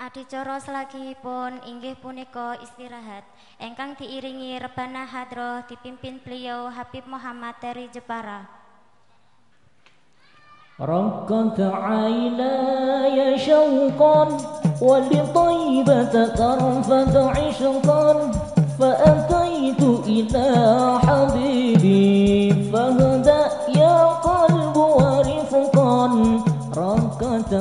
Adicara selagipun inggih punika istirahat engkang diiringi rebana hadroh dipimpin beliau Habib Muhammad dari Jepara. ركت عيناي شوقا ولطيبة طرفة عشقا فأتيت إلى حبيبي فهدأ يا قلب ورفقا ركت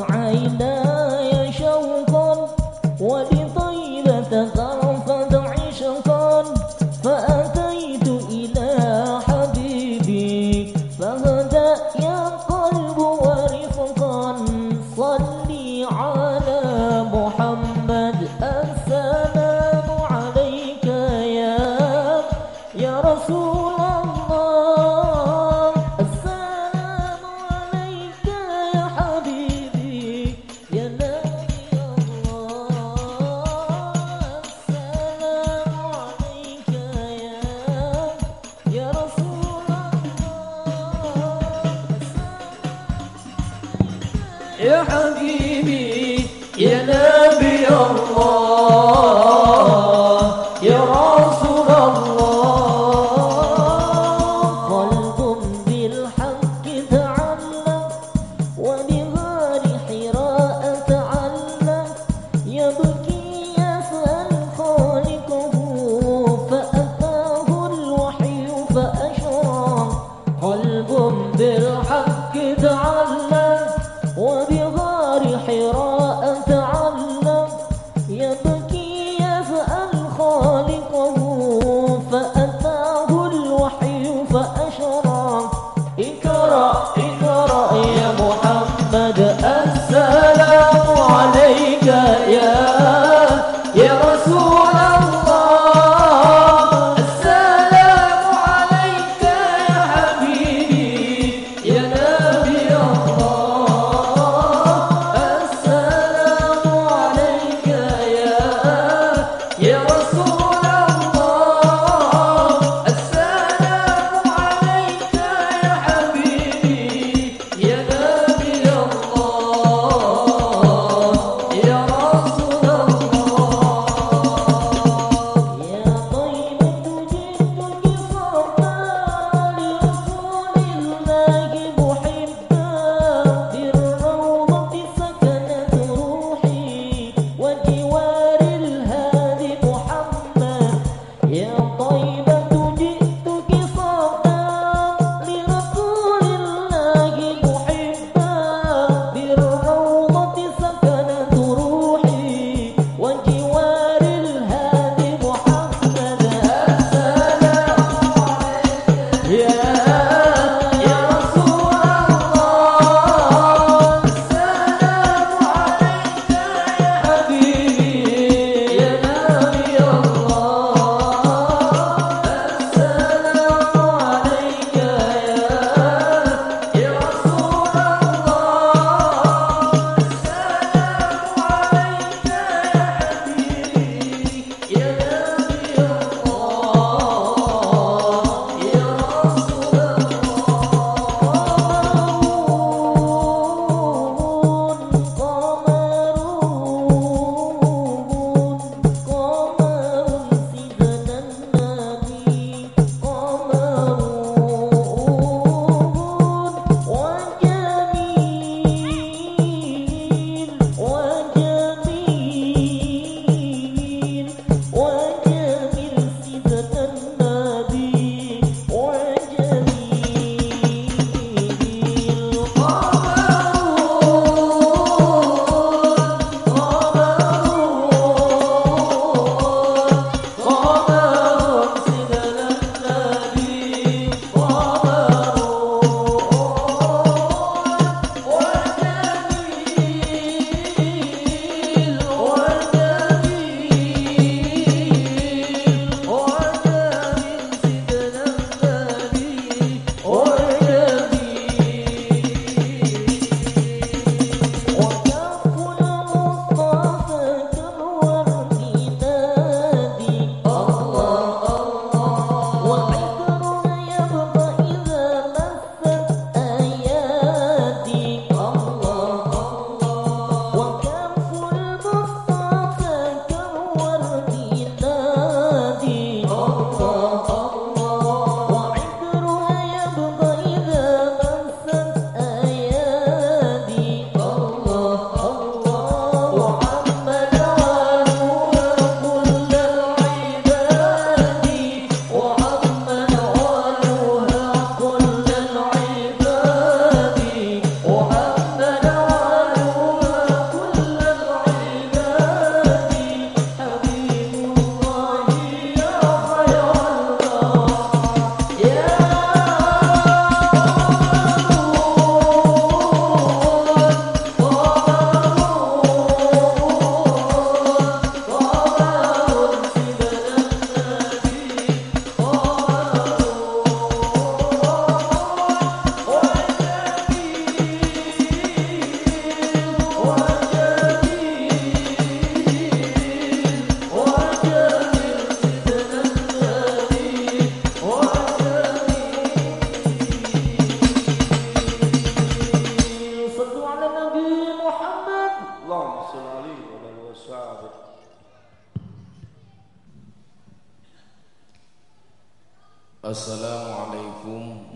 Assalamualaikum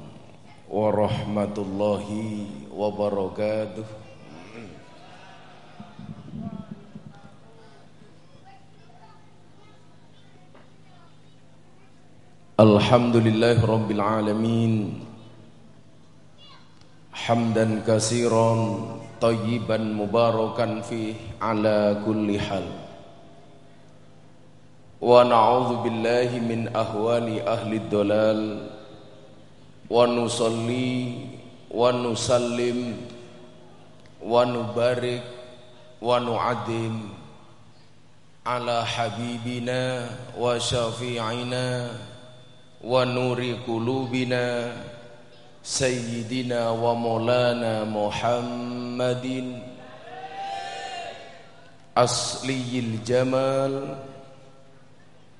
warahmatullahi wabarakatuh Alhamdulillah Rabbil Alamin Hamdan kasiran Tayyiban mubarakan fih Ala kulli hal Wa na'udhu billahi min ahwali ahli dolal Wa nusalli Wa nusallim Wa nubarik Wa nu'adim Ala habibina Wa syafi'ina wa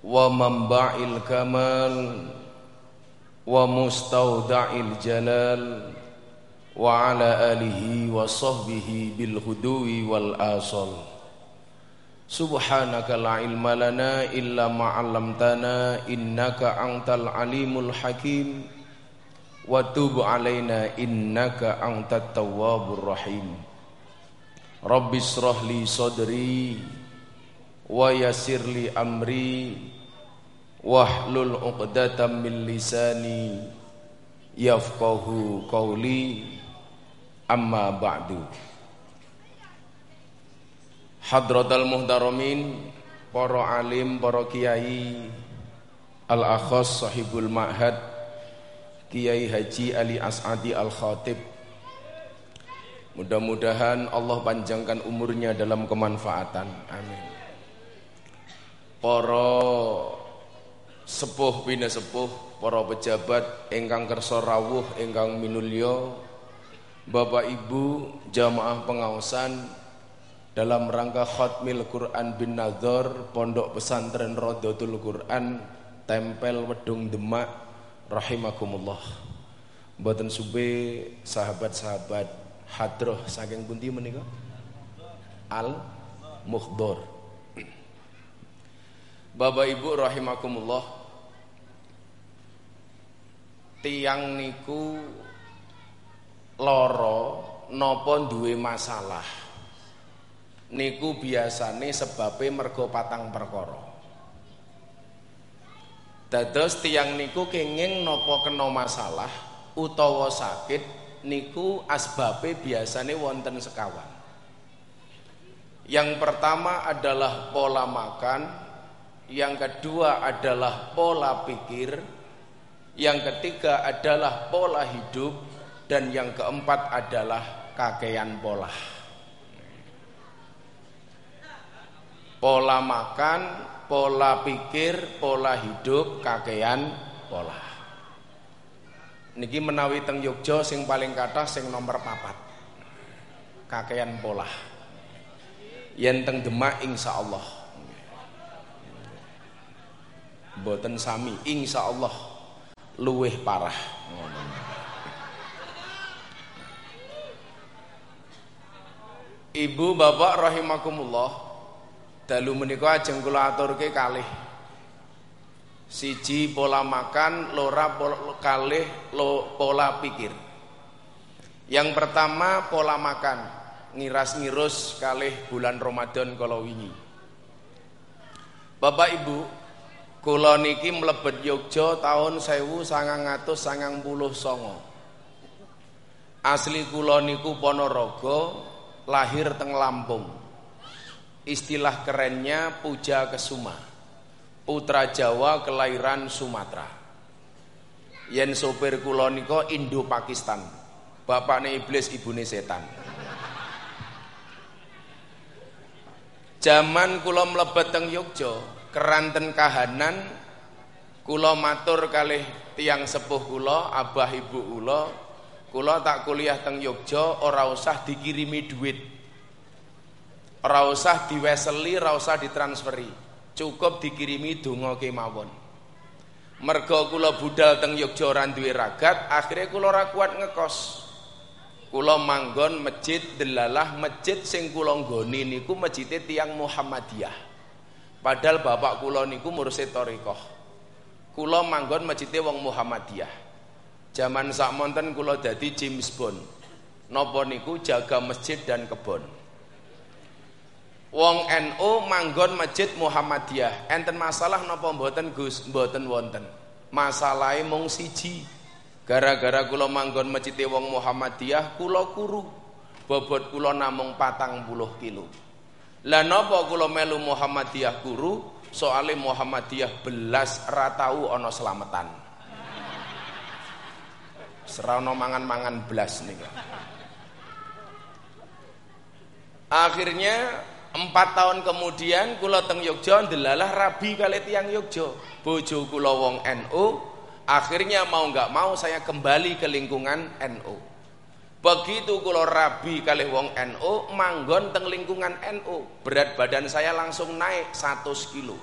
nuri qulubina sayyidina wa maulana Muhammadin asliyil jamal wa manba'il kamal wa mustauda'il jalal wa ala alihi wa sahbihi bil hudui wal asal Subhanaka la ilma lana illa ma 'allamtana innaka antal alimul wahlul 'uqdatam min lisani yafqahu qawli. Amma ba'du. Hadratal muhtaramin Para alim, para kiai Al-Akhos sahibul ma'had Kiai Haji Ali As'adi Al-Khatib. Mudah-mudahan Allah panjangkan umurnya dalam kemanfaatan. Amin. Para sepuh bina sepuh Para pejabat Engkang kersa rawuh Engkang minulyo Bapak Ibu Jamaah pengawasan dalam rangka khutmil Quran bin Nadhar Pondok Pesantren Rodotul Quran Tempel Wedung Demak rahimakumullah. Mboten sube sahabat-sahabat hadroh saking pundi menika? Al Mukhdor Bapak Ibu rahimakumullah tiang niku loro nopo duwe masalah niku biasane sebabe mergo patang perkara. Dados tiang niku kenging nopo kena masalah utawa sakit niku asbabe biasane wonten sekawan. Yang pertama adalah pola makan, yang kedua adalah pola pikir, yang ketiga adalah pola hidup dan yang keempat adalah kakean pola. pola makan, pola pikir, pola hidup, kakean pola. Niki menawi teng Yogyo sing paling kathah sing nomor papat. Kakean pola. Yen teng Demak insyaallah. Boten sami insyaallah luweh parah. Ibu bapak rahimakumullah Dalu menika ajeng kula aturke kalih. Siji pola makan, lora pola, kalih lo, pola pikir. Yang pertama pola makan, ngiras-ngirus kalih bulan Ramadan kala wingi. Bapak Ibu, kula niki mlebet Yogya tahun 1999. Asli kula niku Ponorogo, lahir teng Lampung. Istilah kerennya Puja Kesuma Putra Jawa kelahiran Sumatera Yen sopir kula nika Indo Pakistan Bapaknya iblis ibune setan Zaman kula mlebet teng Yogya keranten kahanan kula matur kalih tiang sepuh kula abah ibu kula kula tak kuliah teng Yogya ora usah dikirimi duit Ora usah diweseli, ora usah ditransferi. Cukup dikirimi donga kemawon. Mergo kula budal teng Yogya ora duwe ragat, akhire kula ora kuat ngekos. Kula manggon masjid delalah masjid sing kula nggoni niku masjide tiang Muhammadiyah. Padahal bapak kula niku mursid thariqah. Kula manggon masjide wong Muhammadiyah. Zaman sakmonten kula dadi James Bond. Napa niku jaga masjid dan kebon. Wong NU manggon masjid Muhammadiyah. Enten masalah napa mboten Gus? Mboten wonten. Masalahe mung siji. Gara-gara kula manggon masjid wong Muhammadiyah, kula kuru. Bobot kula namung patang puluh kilo. Lah napa kula melu Muhammadiyah kuru? Soale Muhammadiyah belas ratau ana slametan. Serana mangan-mangan belas nih. Akhirnya empat tahun kemudian kula teng Yogya ndelalah rabi kali tiang Yogya. Bojo kula wong NU, Akhirnya mau nggak mau saya kembali ke lingkungan NU. Begitu kula rabi kali wong NU, manggon teng lingkungan NU, berat badan saya langsung naik 100 kilo.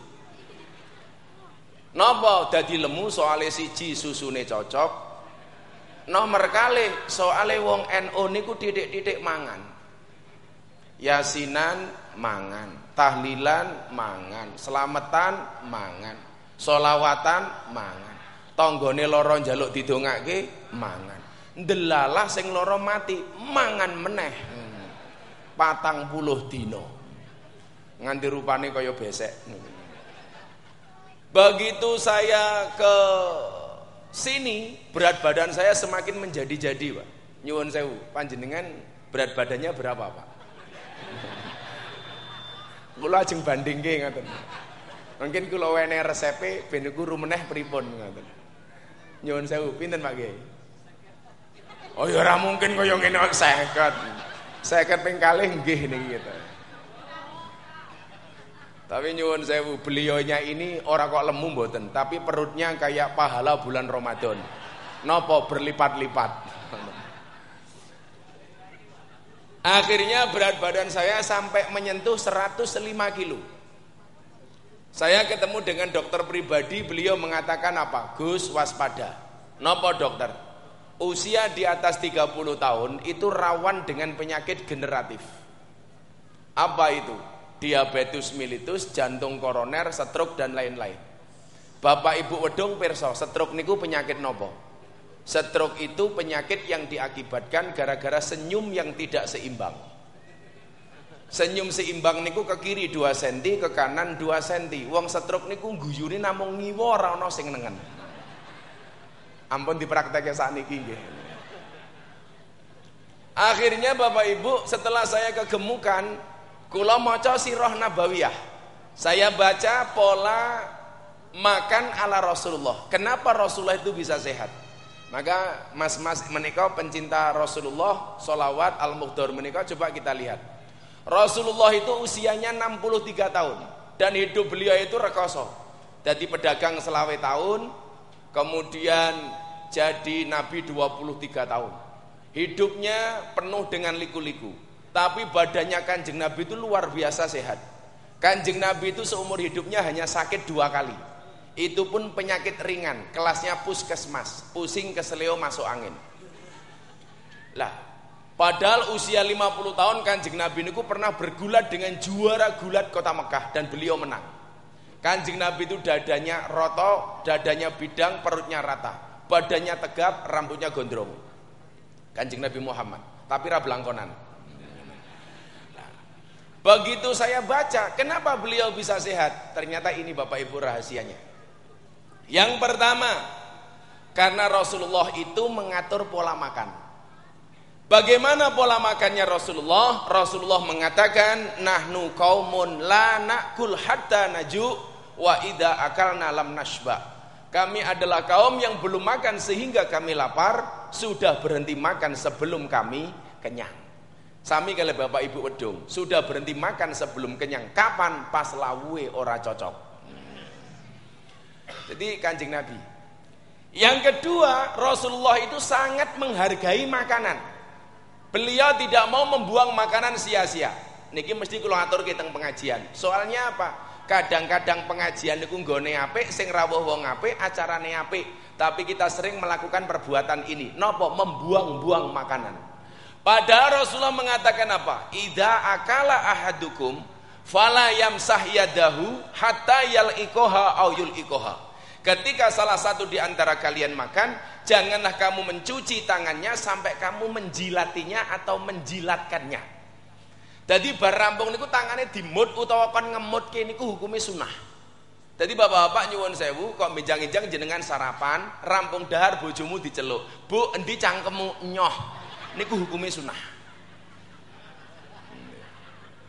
Napa dadi lemu soale siji susune cocok. Nomor kali soale wong NU niku titik-titik mangan. Yasinan mangan, tahlilan mangan, selamatan mangan, solawatan mangan tanggane lara njaluk didongake mangan ndelalah sing lara mati mangan meneh. Patang puluh dino nganti rupane kaya besek. Begitu saya ke sini berat badan saya semakin menjadi-jadi Pak. Nyuwun sewu panjenengan berat badannya berapa Pak? Kula ajeng bandingke ngoten. Mungkin kula wene resepe ben niku rumeneh pripun ngoten. Nyuwun sewu, pinten Pak Kiai? Oh ya ora mungkin kaya ngene kok 50. 50 ping kalih nggih niki gitu. Tapi nyuwun sewu, beliaunya ini orang kok lemu mboten, tapi perutnya kayak pahala bulan Ramadan. Nopo berlipat-lipat. Akhirnya berat badan saya sampai menyentuh 105 kilo. Saya ketemu dengan dokter pribadi, beliau mengatakan apa? Gus waspada. Nopo dokter? Usia di atas 30 tahun itu rawan dengan penyakit generatif. Apa itu? Diabetes mellitus, jantung koroner, stroke dan lain-lain. Bapak Ibu wedung perso, stroke niku penyakit nopo? Stroke itu penyakit yang diakibatkan gara-gara senyum yang tidak seimbang. Senyum seimbang niku ke kiri 2 cm, ke kanan 2 cm. Wong stroke niku guyune namung ngiwa ora ana sing nengen. Ampun dipraktekke sakniki nggih. Akhirnya Bapak Ibu setelah saya kegemukan kula maca sirah nabawiyah. Saya baca pola makan ala Rasulullah. Kenapa Rasulullah itu bisa sehat? Maka mas-mas menikah pencinta Rasulullah, solawat al-muqdar menikah coba kita lihat. Rasulullah itu usianya 63 tahun dan hidup beliau itu rekoso. Jadi pedagang selawe tahun, kemudian jadi nabi 23 tahun. Hidupnya penuh dengan liku-liku. Tapi badannya kanjeng nabi itu luar biasa sehat. Kanjeng nabi itu seumur hidupnya hanya sakit dua kali. Itu pun penyakit ringan, kelasnya puskesmas, pusing keseleo masuk angin. Lah, Padahal usia 50 tahun Kanjeng Nabi niku pernah bergulat dengan juara gulat kota Mekah dan beliau menang. Kanjeng Nabi itu dadanya roto, dadanya bidang, perutnya rata, badannya tegap, rambutnya gondrong. Kanjeng Nabi Muhammad, tapi rablangkonan. begitu saya baca, kenapa beliau bisa sehat? Ternyata ini Bapak Ibu rahasianya. Yang pertama, karena Rasulullah itu mengatur pola makan. Bagaimana pola makannya Rasulullah? Rasulullah mengatakan, "Nahnu kaumun la nakul hatta naju wa ida akalna lam nashba." Kami adalah kaum yang belum makan sehingga kami lapar, sudah berhenti makan sebelum kami kenyang. Sami kali Bapak Ibu wedung, sudah berhenti makan sebelum kenyang. Kapan? Pas lawe ora cocok. Jadi Kanjeng Nabi. Yang kedua, Rasulullah itu sangat menghargai makanan. Beliau tidak mau membuang makanan sia-sia. Niki mesti kula atur teng pengajian. Soalnya apa? Kadang-kadang pengajian niku nggone apik, sing rawuh wong apik, acarane apik. Tapi kita sering melakukan perbuatan ini. Nopo membuang-buang makanan. Padahal Rasulullah mengatakan apa? Ida akala ahadukum fala yamsah yadahu hatta yal'iqaha au yul'iqaha. Ketika salah satu di antara kalian makan, janganlah kamu mencuci tangannya sampai kamu menjilatinya atau menjilatkannya. Jadi bar rampung niku tangannya dimut utawa kon ngemut niku hukumnya sunnah. Jadi bapak-bapak nyuwun sewu kok menjang-injang jenengan sarapan, rampung dahar bojomu diceluk. Bu, endi cangkemmu nyoh. Niku hukumnya sunnah.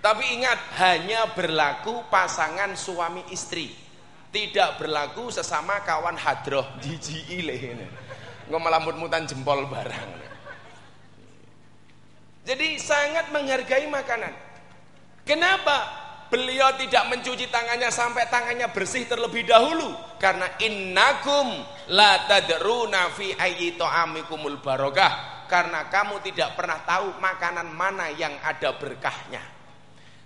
Tapi ingat, hanya berlaku pasangan suami istri. Tidak berlaku sesama kawan hadroh jiji ile ini. Ngomelamput mutan jempol barang. Jadi sangat menghargai makanan. Kenapa? Beliau tidak mencuci tangannya sampai tangannya bersih terlebih dahulu karena innakum la tadruna fi ayyi ta'amikumul barokah karena kamu tidak pernah tahu makanan mana yang ada berkahnya.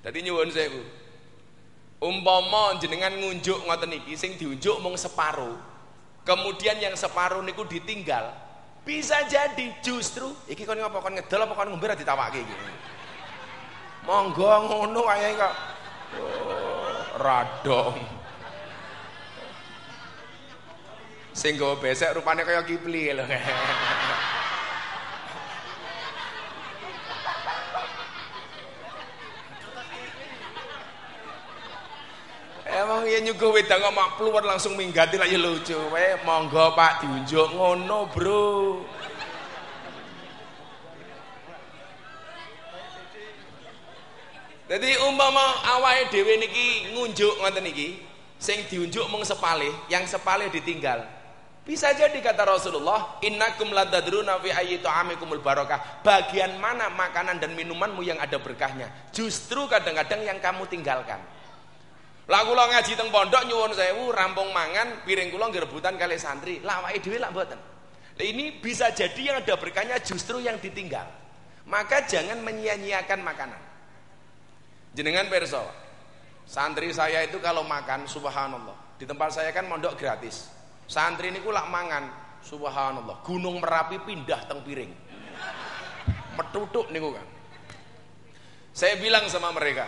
Tadi nyuwun sewu. Umpama jenengan ngunjuk ngoten iki sing diunjuk mung separuh. Kemudian yang separuh niku ditinggal, bisa jadi justru iki kon ngapa kon ngedol apa kon ngombe ditawake iki. Monggo ngono wae kok. Oh, radong. Sing go besek rupane kaya kipli lho. Emang ya nyuguh wedang kok mak keluar langsung minggati lah ya lucu. Wae monggo Pak diunjuk ngono, Bro. Jadi umpama awake dhewe niki ngunjuk ngoten niki, sing diunjuk mung sepalih, yang sepalih ditinggal. Bisa jadi kata Rasulullah, innakum ladadruna fi ayyi ta'amikumul barakah. Bagian mana makanan dan minumanmu yang ada berkahnya? Justru kadang-kadang yang kamu tinggalkan. Lah kula ngaji teng pondok nyuwun sewu rampung mangan piring kula ngerebutan kali santri. Lah awake dhewe lak. Lah ini bisa jadi yang ada berkahnya justru yang ditinggal. Maka jangan menyia-nyiakan makanan. Jenengan perso. Santri saya itu kalau makan subhanallah. Di tempat saya kan mondok gratis. Santri ini lak mangan subhanallah. Gunung Merapi pindah teng piring. Metutuk niku kan. Saya bilang sama mereka,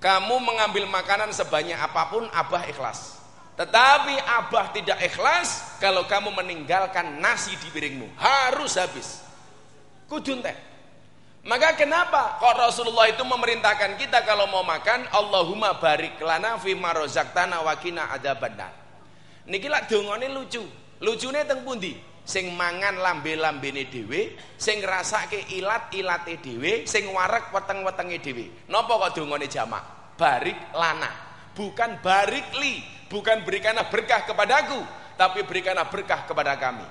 kamu mengambil makanan sebanyak apa pun Abah ikhlas. Tetapi Abah tidak ikhlas kalau kamu meninggalkan nasi di piringmu. Harus habis. Kudun teh. Maka kenapa kok Rasulullah itu memerintahkan kita kalau mau makan Allahumma barik lana fi ma razaqtana wa qina adzabannar. Niki lak dongane lucu. Lucune teng pundi? Sing mangan lambe-lambene dhewe, sing ngrasake ilat-ilate dhewe, sing warek weteng-wetenge dhewe. Napa kok dongane jamak? Barik lana. Bukan barik li, bukan berikanlah berkah kepadaku, tapi berikanlah berkah kepada kami.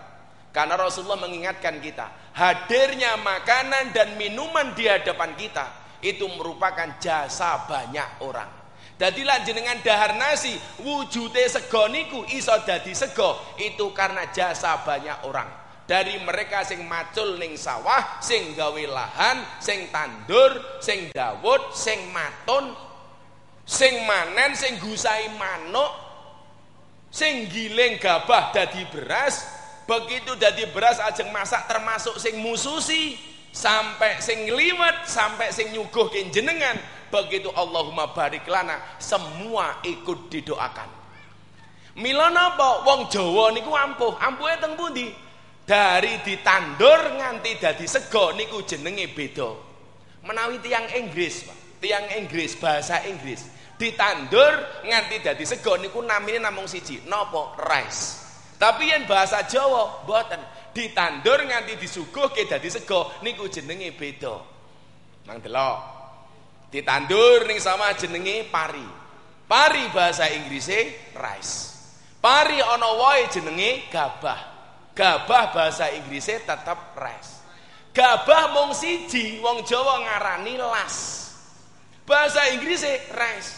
Karena Rasulullah mengingatkan kita, hadirnya makanan dan minuman di hadapan kita itu merupakan jasa banyak orang. Dadilah jenengan dahar nasi wujute sego niku iso dadi sego. Itu karena jasa banyak orang. Dari mereka sing macul ning sawah, sing gawe lahan, sing tandur, sing dawud, sing maton, sing manen, sing gusai manuk, sing giling gabah dadi beras, begitu dadi beras ajeng masak termasuk sing mususi sampai sing liwat sampai sing nyuguh jenengan begitu Allahumma barik lana semua ikut didoakan. Mila napa wong Jawa niku ampuh. Ampuhe teng pundi? Dari ditandur nganti dadi sego niku jenenge beda. Menawi tiang Inggris Pak. Tiang Inggris bahasa Inggris. Ditandur nganti dadi sego niku namine namung siji. Napa rice. Tapi yang bahasa Jawa mboten. Ditandur nganti disuguhke dadi sego niku jenenge beda. Nang delok. Ditandur ning sama jenenge pari. Pari bahasa Inggrisnya rice. Pari ana wae jenenge gabah. Gabah bahasa Inggrisnya tetap rice. Gabah mung siji wong Jawa ngarani las. Bahasa Inggrisnya rice.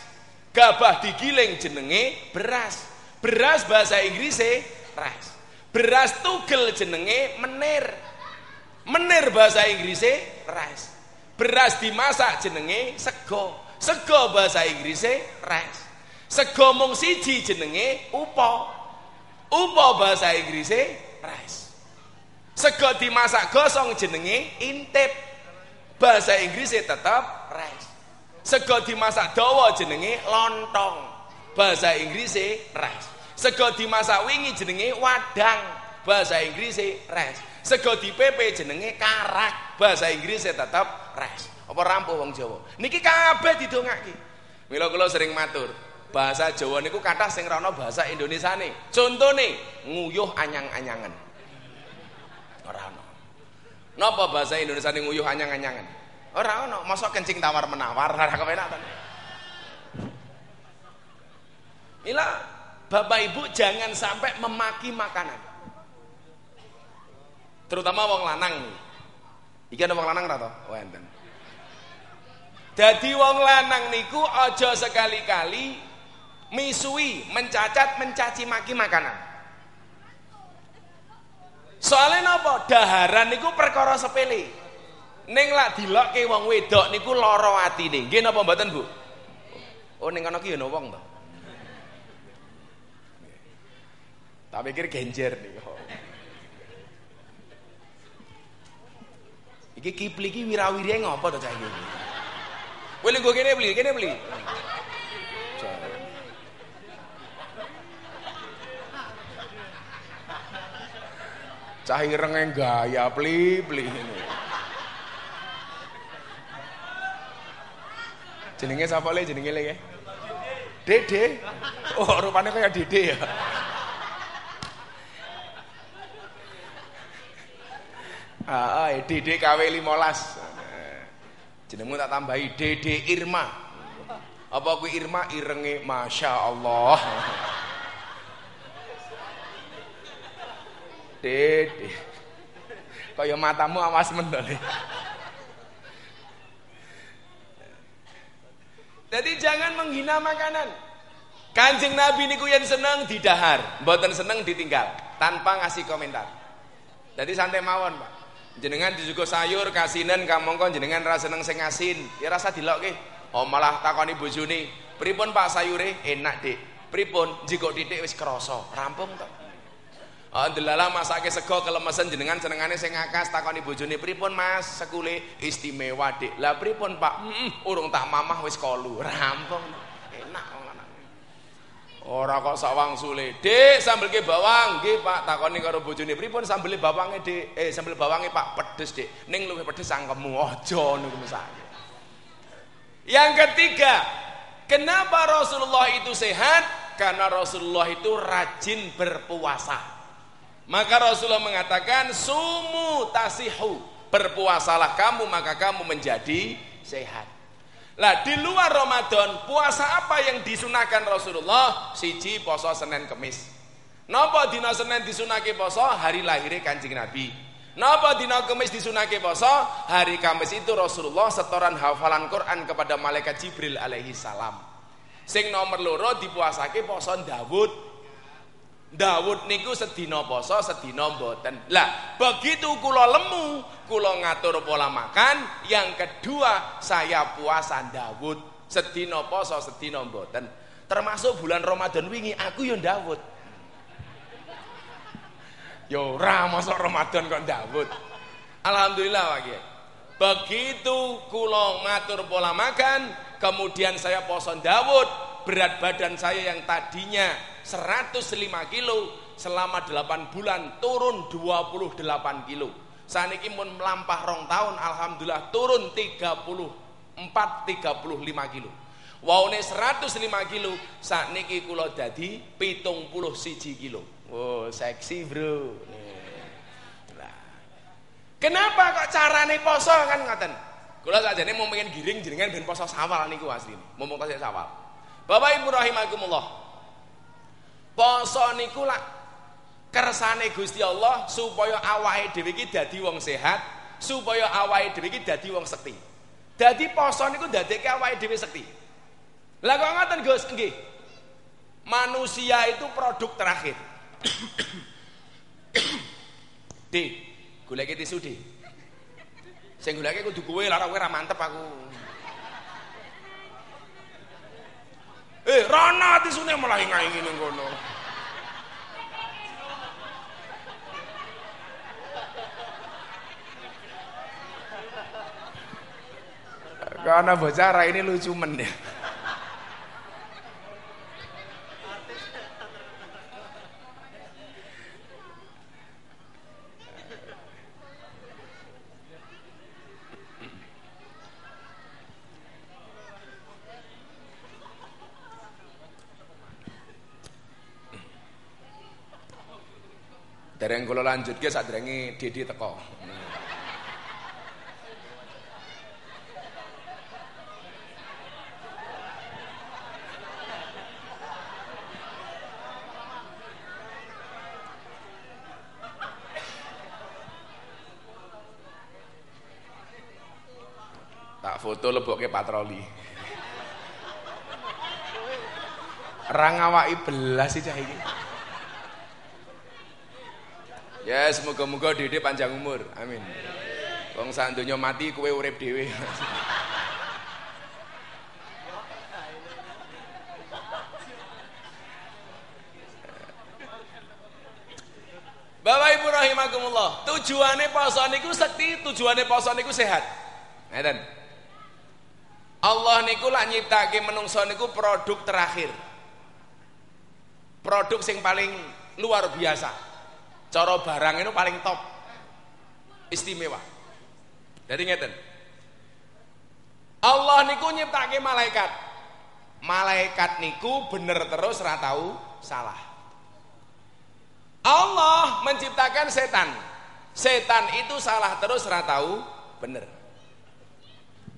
Gabah digiling jenenge beras. Beras bahasa Inggrisnya rice. Beras tugel jenenge menir. Menir bahasa Inggrisnya rice. Beras dimasak jenenge sego. Sego bahasa Inggrisnya rice. Sego mung siji jenenge upo. Upo bahasa Inggrisnya rice. Sego dimasak gosong jenenge intip. Bahasa Inggrisnya tetap rice. Sego dimasak dawa jenenge lontong. Bahasa Inggrisnya rice. Sego dimasak wingi jenenge wadang. Bahasa Inggrisnya rice. Sego dipepe jenenge karak. Bahasa Inggrisnya tetap rice. Apa rampuh wong Jawa? Niki kabeh didongake. Mila kula sering matur, bahasa Jawa niku kathah sing rono bahasa Indonesiane. Contone nguyuh anyang-anyangan. Ora ono. Napa bahasa Indonesia ini nguyuh anyang-anyangan? Ora ono, masa kencing tawar menawar ora kepenak to. Mila Bapak Ibu jangan sampai memaki makanan. Terutama wong lanang. Iki ana wong lanang ora to? Oh enten. Dadi wong lanang niku aja sekali-kali misui, mencacat, mencaci maki makanan. Soalnya napa? Daharan niku perkara sepele. Ning lak dilokke wong wedok niku lara atine. Nggih napa mboten, Bu? Oh ning kono ki ana wong to. Tak pikir genjer nih. Iki kipli iki wirawiri ngopo to cah iki? Boleh gue kene beli, kene beli. Cah ireng gaya pli pli ini. Jenenge sapa le jenenge le ya? Dede. Oh, rupanya kayak Dede ya. Ah, ah Dede KW 15. Jenengmu tak tambahi Dede Irma. Apa kuwi Irma irenge Masya Allah. Dede. Kaya matamu awas mendole. Jadi jangan menghina makanan. Kanjeng Nabi niku yang seneng didahar, mboten seneng ditinggal tanpa ngasih komentar. Jadi santai mawon, Pak. Jenengan dijugo sayur kasinen kamangka jenengan ra seneng sing asin, ya rasa dilokke. Oh malah takoni bojone, "Pripun Pak sayure?" "Enak, Dik." "Pripun?" "Jiko titik wis krasa." Rampung to. Oh, delala masake sego kelemesen jenengan senengane sing akas takoni bojone, "Pripun Mas? Sekule istimewa, Dik." "Lah pripun, Pak?" "Heeh, urung tak mamah wis kolu." Rampung. Ora kok sak wangsule. "Dik, sambelke bawang." "Nggih, Pak." Takoni karo bojone, "Pripun sambele bawange, Dik?" "Eh, sambel bawange, Pak, pedes, Dik." "Ning luwih pedes sangkemmu." Aja niku mesake. Yang ketiga, kenapa Rasulullah itu sehat? Karena Rasulullah itu rajin berpuasa. Maka Rasulullah mengatakan sumu tasihu. Berpuasalah kamu maka kamu menjadi sehat. Lah di luar Ramadan puasa apa yang disunahkan Rasulullah? Siji poso Senin Kemis. Napa dina Senin disunahke poso? Hari lahirnya Kanjeng Nabi. Napa dina Kemis disunahke poso? Hari Kamis itu Rasulullah setoran hafalan Quran kepada malaikat Jibril alaihi salam. Sing nomor loro dipuasake poso Dawud Dawud niku sedina poso, sedina mboten. Lah, begitu kula lemu, kula ngatur pola makan, yang kedua saya puasa Dawud, sedina poso, sedina mboten. Termasuk bulan Ramadan wingi aku yo Dawud. Yo ora mosok Ramadan kok Dawud. Alhamdulillah Pak Begitu kula ngatur pola makan, kemudian saya poso Dawud, berat badan saya yang tadinya 105 kilo selama 8 bulan turun 28 kilo. Saniki pun melampah rong tahun alhamdulillah turun 34 35 kilo. Waune 105 kilo sakniki kula dadi 71 kilo. Oh, seksi, Bro. Nah. Kenapa kok carane poso kan ngoten? Kula sakjane mau pengen giring jenengan ben poso sawal niku asline. Mumpung tasih sawal. Bapak Ibu rahimakumullah. Poso niku lak kersane Gusti Allah supaya awake dhewe iki dadi wong sehat, supaya awake dhewe iki dadi wong sekti. Dadi poso niku ndadekke awake dhewe sekti. Lah kok ngoten Gus? Nggih. Manusia itu produk terakhir. D, goleki tisu D. Sing goleki kudu kowe lara kowe ra mantep aku. Eh, rana tisune malah ingai ngene ngono. Karena bocah ini lucu men ya. Dereng kula lanjutke sadurunge Didi teko. Tak foto lebokke patroli. Rang awaki belas sih cah iki. Ya semoga-moga Dede panjang umur. Amin. Wong sak mati kowe urip dhewe. Bapak Ibu rahimakumullah, tujuane poso niku sekti, tujuane poso niku sehat. Ngeten. Allah niku lak nyiptake menungso niku produk terakhir. Produk sing paling luar biasa. Cara barang itu paling top. Istimewa. Jadi ngeten. Allah niku nyiptake malaikat. Malaikat niku bener terus ora tahu salah. Allah menciptakan setan. Setan itu salah terus ora tahu bener.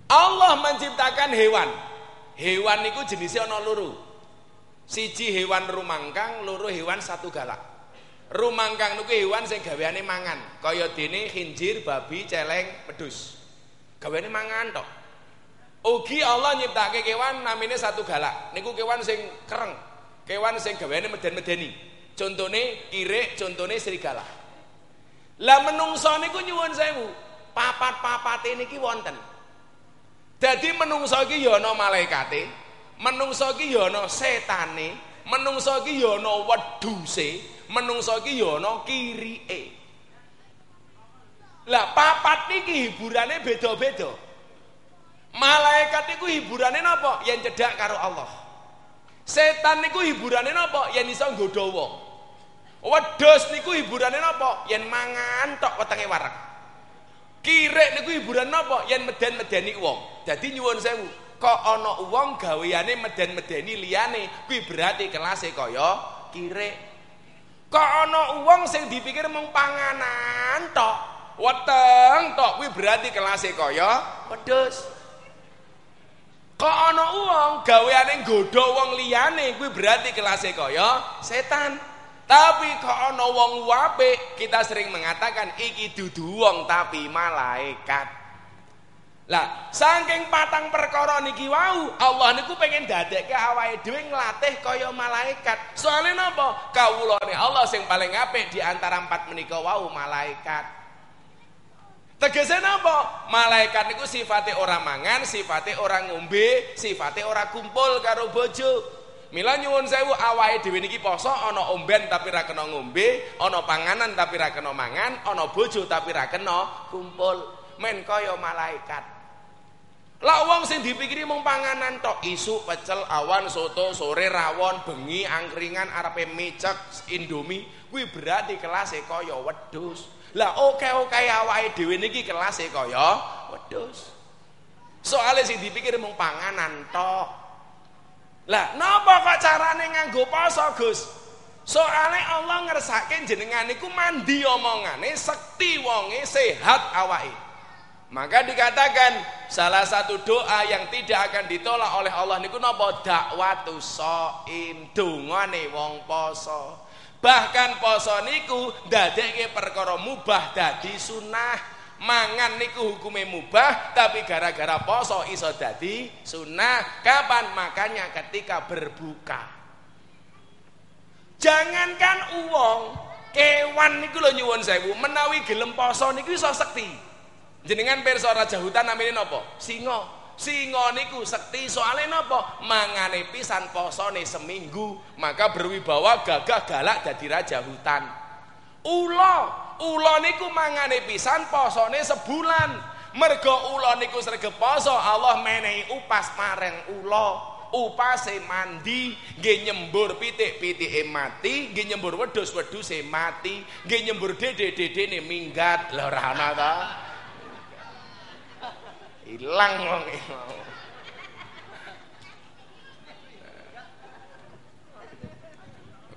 Allah menciptakan hewan. Hewan niku jenisnya ana loro. Siji hewan rumangkang, loro hewan satu galak. Rumangkang niku hewan sing gaweane mangan, kaya dene khinjir, babi, celeng, pedus. Gaweane mangan tok. Ugi Allah nyiptake kewan namine satu galak. Niku kewan sing kereng. Kewan sing gaweane meden-medeni. Contone kirik, contone serigala. Lah menungso niku nyuwun sewu, papat-papate niki wonten. Dadi menungso iki ya ana malaikate, menungso iki ya ana setane, menungso iki ya ana wedhuse, menungso iki ya ana kirike. Lah papat niki hiburane beda-beda. Malaikat niku hiburane napa? Yen cedhak karo Allah. Setan niku hiburane napa? Yen iso nggodha wong. Wedhus niku hiburane napa? Yen mangan tok wetenge wareg. Kirik niku hiburan napa? Yen meden-medeni wong. Dadi nyuwun sewu, kok ana wong gaweane meden-medeni liyane, kuwi berarti kelase kaya kirik. Kok ana wong sing dipikir mung panganan tok, weteng tok, kuwi berarti kelase kaya wedhus. Kok ana wong gaweane nggodha wong liyane, kuwi berarti kelase kaya setan. Tapi kok ana wong apik, kita sering mengatakan iki dudu wong tapi malaikat. Lah, saking patang perkara niki wau, Allah niku pengen dadekke awake dhewe nglatih kaya malaikat. Soale napa? Kawulane Allah sing paling apik di antara empat menika wau malaikat. Tegese napa? Malaikat niku sifate ora mangan, sifate ora ngombe, sifate ora kumpul karo bojo. Mila nyuwun sewu awake dhewe niki poso ana omben tapi ra kena ngombe, ana panganan tapi ra kena mangan, ana bojo tapi ra kena kumpul. Men kaya malaikat. Lah wong sing dipikiri mung panganan tok, isuk pecel, awan soto, sore rawon, bengi angkringan arepe micek, indomie, kuwi berarti kelase kaya wedhus. Lah oke-oke awake dhewe niki kelase kaya wedhus. Soale sing dipikir mung panganan tok. Lah napa kok carane nganggo poso, Gus? Soale Allah ngersake jenengan niku mandi omongane, sekti wonge, sehat awake. Maka dikatakan salah satu doa yang tidak akan ditolak oleh Allah niku napa? Dakwatu shaim, dongane wong poso. Bahkan poso niku ndadekke perkara mubah dadi sunah. mangan niku hukume mubah tapi gara-gara poso iso dadi sunnah kapan makanya ketika berbuka jangankan uang kewan niku lho nyuwun sewu menawi gelem poso niku iso sekti jenengan pirsa raja hutan namine napa singa singa niku sekti soalnya napa mangane pisan posone seminggu maka berwibawa gagah galak dadi raja hutan ula ula niku mangane pisan posone sebulan Mergo ula niku sregep poso Allah menehi upas mareng ula. Upase mandi, nggih nyembur pitik-pitike mati, nggih nyembur wedhus-wedhuse mati, nggih nyembur dede-dedene minggat. Lah ora ta? Ilang wong.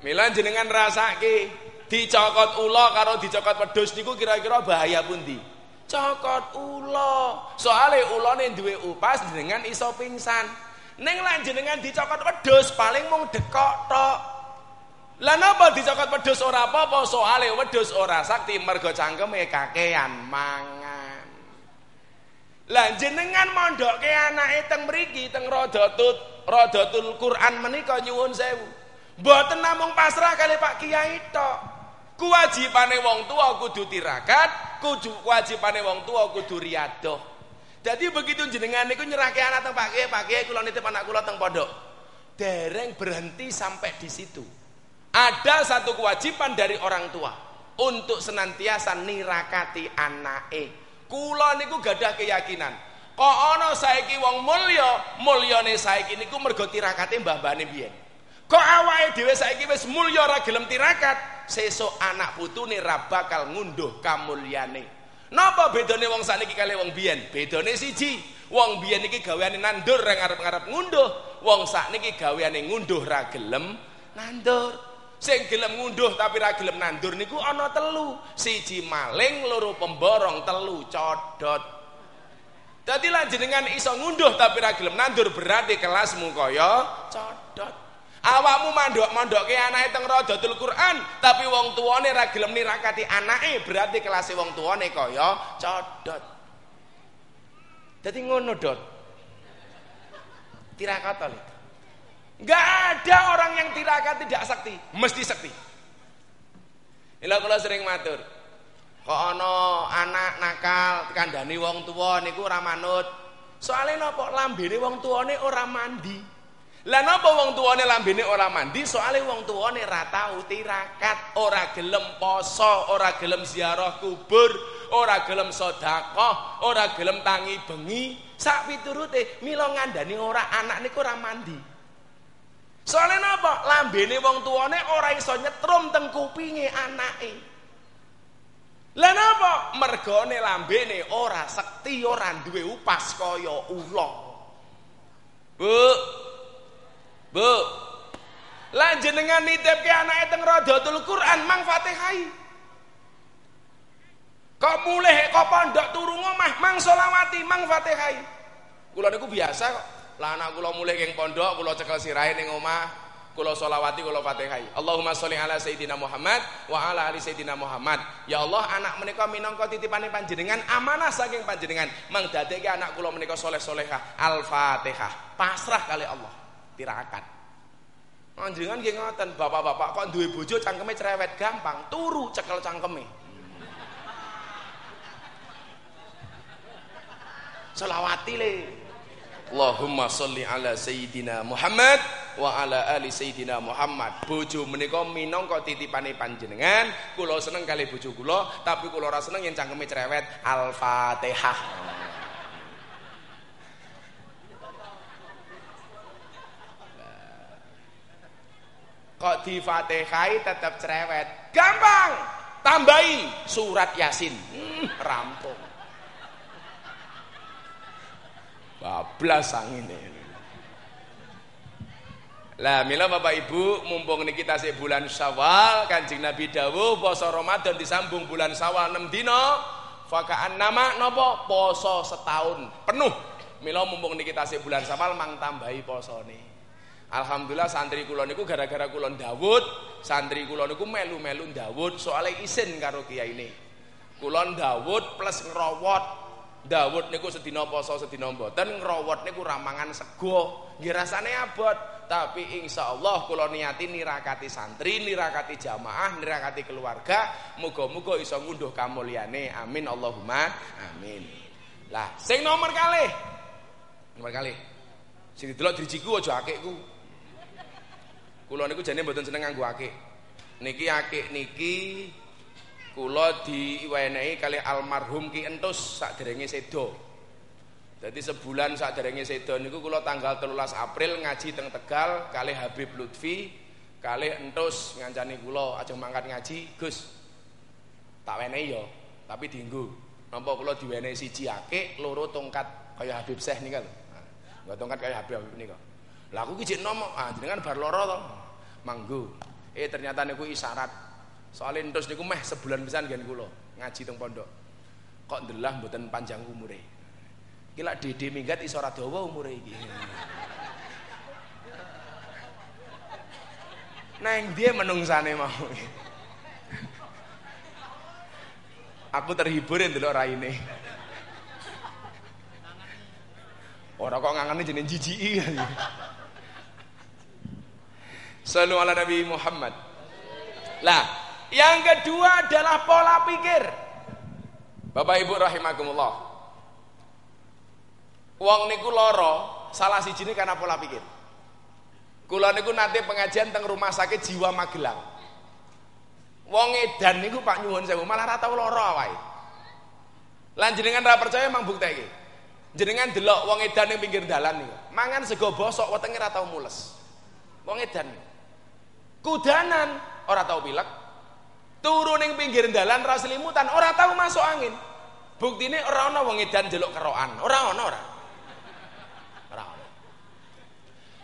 Mila jenengan rasake dicokot ula karo dicokot wedhus niku kira-kira bahaya pundi? Cokot ula. Soale ulane duwe upas jenengan iso pingsan. Ning lan jenengan dicokot wedhus paling mung dekok tok. Lah napa dicokot wedhus ora apa-apa soale wedhus ora sakti mergo cangkeme kakean mangan. Lah jenengan mondoke anake teng mriki teng Radatul Radatul Quran menika nyuwun sewu. Mboten namung pasrah kali Pak Kiai tok. Kewajibane wong tua kudu tirakat, kudu wong tua kudu riadoh. Jadi begitu jenengan niku nyerahke anak teng Pak Kiai, Pak Kiai kula nitip anak kula teng pondok. Dereng berhenti sampai di situ. Ada satu kewajiban dari orang tua untuk senantiasa nirakati anake. Kula niku gadah keyakinan. Kok ana saiki wong mulya, mulyane saiki niku mergo tirakate mbah-mbahane biyen. Kok awake dhewe saiki wis mulya ora gelem tirakat, sesuk anak putune ra bakal ngunduh kamulyane. Napa bedane wong sakniki kali wong biyen? Bedane siji, wong biyen iki gaweane nandur ra ngarep-ngarep ngunduh, wong sakniki gaweane ngunduh ra gelem nandur. Sing gelem ngunduh tapi ra gelem nandur niku ana telu. Siji maling, loro pemborong, telu codot. Dadi lan jenengan iso ngunduh tapi ra gelem nandur berarti kelasmu kaya codot. Awakmu mandok mandokke anake teng Radatul Quran, tapi wong tuane ra gelem nirakati anake, berarti kelas wong tuane kaya codot. Dadi ngono, Dot. Tirakat itu. Enggak ada orang yang tirakat tidak sakti, mesti sakti. Ila kula sering matur. Kok ana anak nakal kandhani wong tuwa niku ora manut. Soale napa lambene wong tuane ora mandi. Lah napa wong tuane lambene ora mandi? Soale wong tuane ora tau tirakat, ora gelem poso, ora gelem ziarah kubur, ora gelem sedekah, ora gelem tangi bengi. Sak piturute mila ngandani ora anak niku ora mandi. Soale napa? Lambene wong tuane ora iso nyetrum teng kupinge anake. Lah napa? Mergone lambene ora sekti, ora duwe upas kaya ula. Bu, Bu. Lah jenengan nitipke anake teng Radatul Quran mang Fatihai. Kok mulih kok pondok turu omah mang selawati mang Fatihai. Kula niku biasa kok. Lah anak kula mulih king pondok kula cekel sirahe ning omah. Kula selawati kula Fatihai. Allahumma sholli ala sayidina Muhammad wa ala ali sayidina Muhammad. Ya Allah anak menika minangka titipane panjenengan amanah saking panjenengan. Mang dadekke anak kula menika soleh-solehah. Al-Fatihah. Pasrah kali Allah. Tirakat. Panjenengan nggih ngoten, bapak-bapak kok duwe bojo cangkeme cerewet gampang, turu cekel cangkeme. Selawati le. Allahumma sholli ala sayyidina Muhammad wa ala ali sayyidina Muhammad. Bojo menika minangka titipane panjenengan, kula seneng kali bojo kula, tapi kula ora seneng yen cangkeme cerewet. Al-Fatihah. Kok di Fatihai tetap cerewet? Gampang. Tambahi surat Yasin. Hmm, rampung. Bablas angine. Lah mila Bapak Ibu, mumpung niki tasih bulan Syawal, Kanjeng Nabi dawuh poso Ramadan disambung bulan Syawal 6 dina, fakaan nama napa poso setahun penuh. Mila mumpung niki tasih bulan Syawal mang tambahi posone. Alhamdulillah santri kula niku gara-gara kula Dawud, santri kula niku melu-melu Dawud soalnya isin karo kiyaine. Kula Dawud plus ngrowot Dawud niku sedina poso sedina mboten ngrawat niku ramangan sego. Nggih rasane abot. Tapi insya Allah kula niati nirakati santri nirakati jamaah nirakati keluarga muga-muga iso ngunduh kamulyane. Amin Allahumma amin. Lah sing nomor kalih nomor kalih sing didelok drijiku aja akikku kula niku jane mboten seneng nganggo akik. Niki akik niki kula diwenehi kali almarhum Ki Entus saderenge sedo. Jadi sebulan saderenge sedo niku kula tanggal 13 April ngaji teng Tegal kali Habib Lutfi kali Entus ngancani kula aja mangkat ngaji Gus. Tak wenehi yo, tapi dienggo. Napa kula diwenehi siji akik, loro tongkat kaya Habib Syekh nika lho. Enggak tongkat kaya Habib Habib nika. Lah aku ki jek nomo, ah jenengan bar loro to. Manggo. Eh ternyata niku isyarat. Soalnya entus niku meh sebulan pisan gen kula ngaji teng pondok. Kok ndelah mboten panjang umure. Iki lak dede minggat iso ora dawa umure iki. Neng dia menungsane mau. Aku terhibur ya ndelok raine. Ora kok ngangane jeneng jijiki. Sallu ala Nabi Muhammad. Lah, yang kedua adalah pola pikir. Bapak Ibu rahimakumullah. Wong niku loro, salah sijine karena pola pikir. Kula niku nate pengajian teng rumah sakit jiwa Magelang. Wong edan niku Pak nyuwun sewu malah ora tau lara awake. Lan jenengan ra percaya mang bukteke. Jenengan delok wong edan ning pinggir dalan niku. Mangan sego bosok wetenge ra tau mules. Wong edan. Kudanan ora tau pilek. Turu ning pinggir dalan ra selimutan ora tau masuk angin. Buktine ora ana wong edan delok kerokan. Ora ana ora. Ora ana.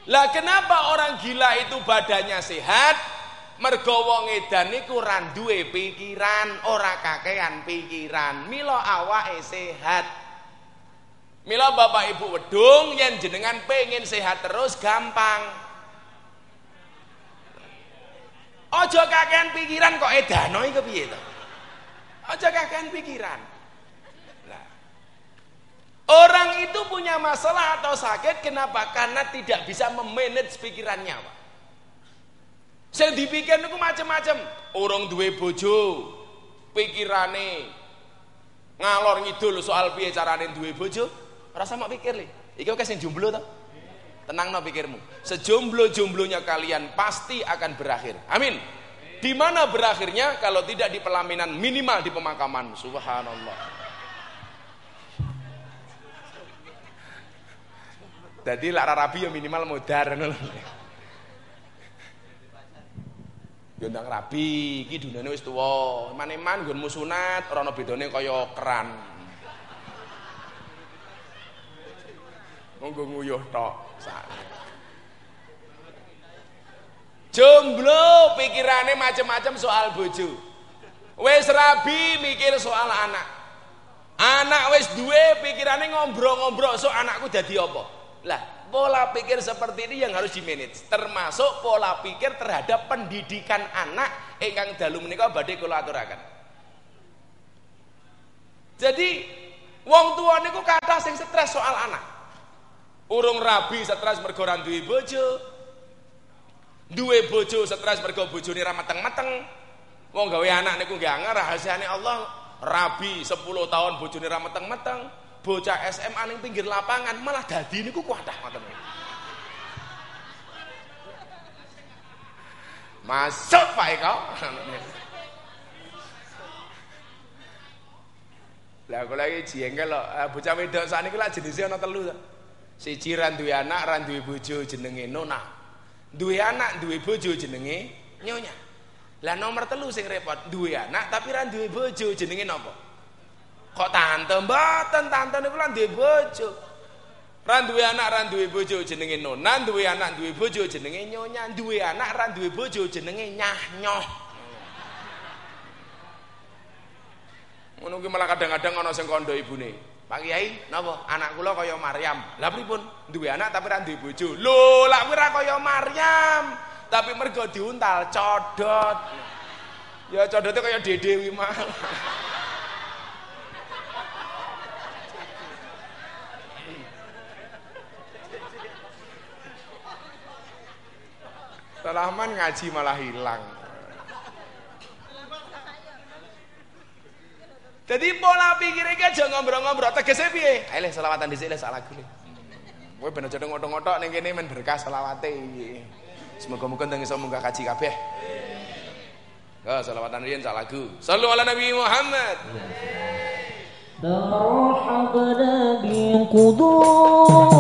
Lah kenapa orang gila itu badannya sehat? Mergo wong edan niku duwe pikiran, ora kakean pikiran. Mila awake sehat. Mila Bapak Ibu wedung yen jenengan pengen sehat terus gampang. Ojo kakean pikiran kok edano iki piye to? Ojo kakean pikiran. Nah. Orang itu punya masalah atau sakit kenapa? Karena tidak bisa memanage pikirannya, Pak. Sing dipikir niku macam-macam. Urung duwe bojo, pikirane ngalor ngidul soal piye carane duwe bojo, ora sama pikir le. Iki kok sing jomblo to? Tenang no pikirmu. Sejomblo-jomblonya kalian pasti akan berakhir. Amin. Di mana berakhirnya kalau tidak di pelaminan minimal di pemakaman. Subhanallah. Jadi lak rabi ya minimal modar. Gendang rabi, iki dunane wis tuwa. Maneman nggonmu sunat ora ana bedane kaya keran. Monggo nguyuh tok. Jomblo pikirane macam-macam soal bojo. Wis rabi mikir soal anak. Anak wis duwe pikirane ngombro-ngombro so anakku dadi apa? Lah, pola pikir seperti ini yang harus dimanage. Termasuk pola pikir terhadap pendidikan anak ingkang dalu menika badhe kula aturaken. Jadi wong tua niku kathah sing stres soal anak. Urung rabi stres mergo ora duwe bojo. Duwe bojo stres mergo bojone ra meteng-meteng. Wong gawe anak niku nggih anger rahasiane Allah rabi 10 tahun bojone ra meteng-meteng. Bocah SMA ning pinggir lapangan malah dadi niku kuatah ngoten. Masuk Pak Eko. Lah kula iki jengkel lho, bocah wedok sakniki lak jenise ana telu. Siji ra duwe anak, ra duwe bojo jenenge Nona. Duwe anak, duwe bojo jenenge Nyonya. Lah nomor telu sing repot, duwe anak tapi ra duwe bojo jenenge napa? Kok tante mboten tante niku lan duwe bojo. Ra duwe anak, ra duwe bojo jenenge Nona, duwe anak, duwe bojo jenenge Nyonya, duwe anak, ra duwe bojo jenenge Nyah Nyoh. Ngono malah kadang-kadang ana sing kandha ibune. Pak Kiai, napa? Anak kula kaya Maryam. Lah pripun? Duwe anak tapi ra duwe bojo. Lho, lak kuwi ra kaya Maryam, tapi mergo diuntal codot. Ya codote kaya Dede wi mah. Salaman ngaji malah hilang. jadi pola pikir ini aja ngobrol-ngobrol. Tegas piye? Ayo selawatan disini lah salah gue gue bener jadi ngotong-ngotong ini gini men berkah selawatnya semoga mungkin kita bisa munggah kaji kabeh. Oh, selawatan riyan salah gue selalu ala Nabi Muhammad. Terhadap Nabi Kudus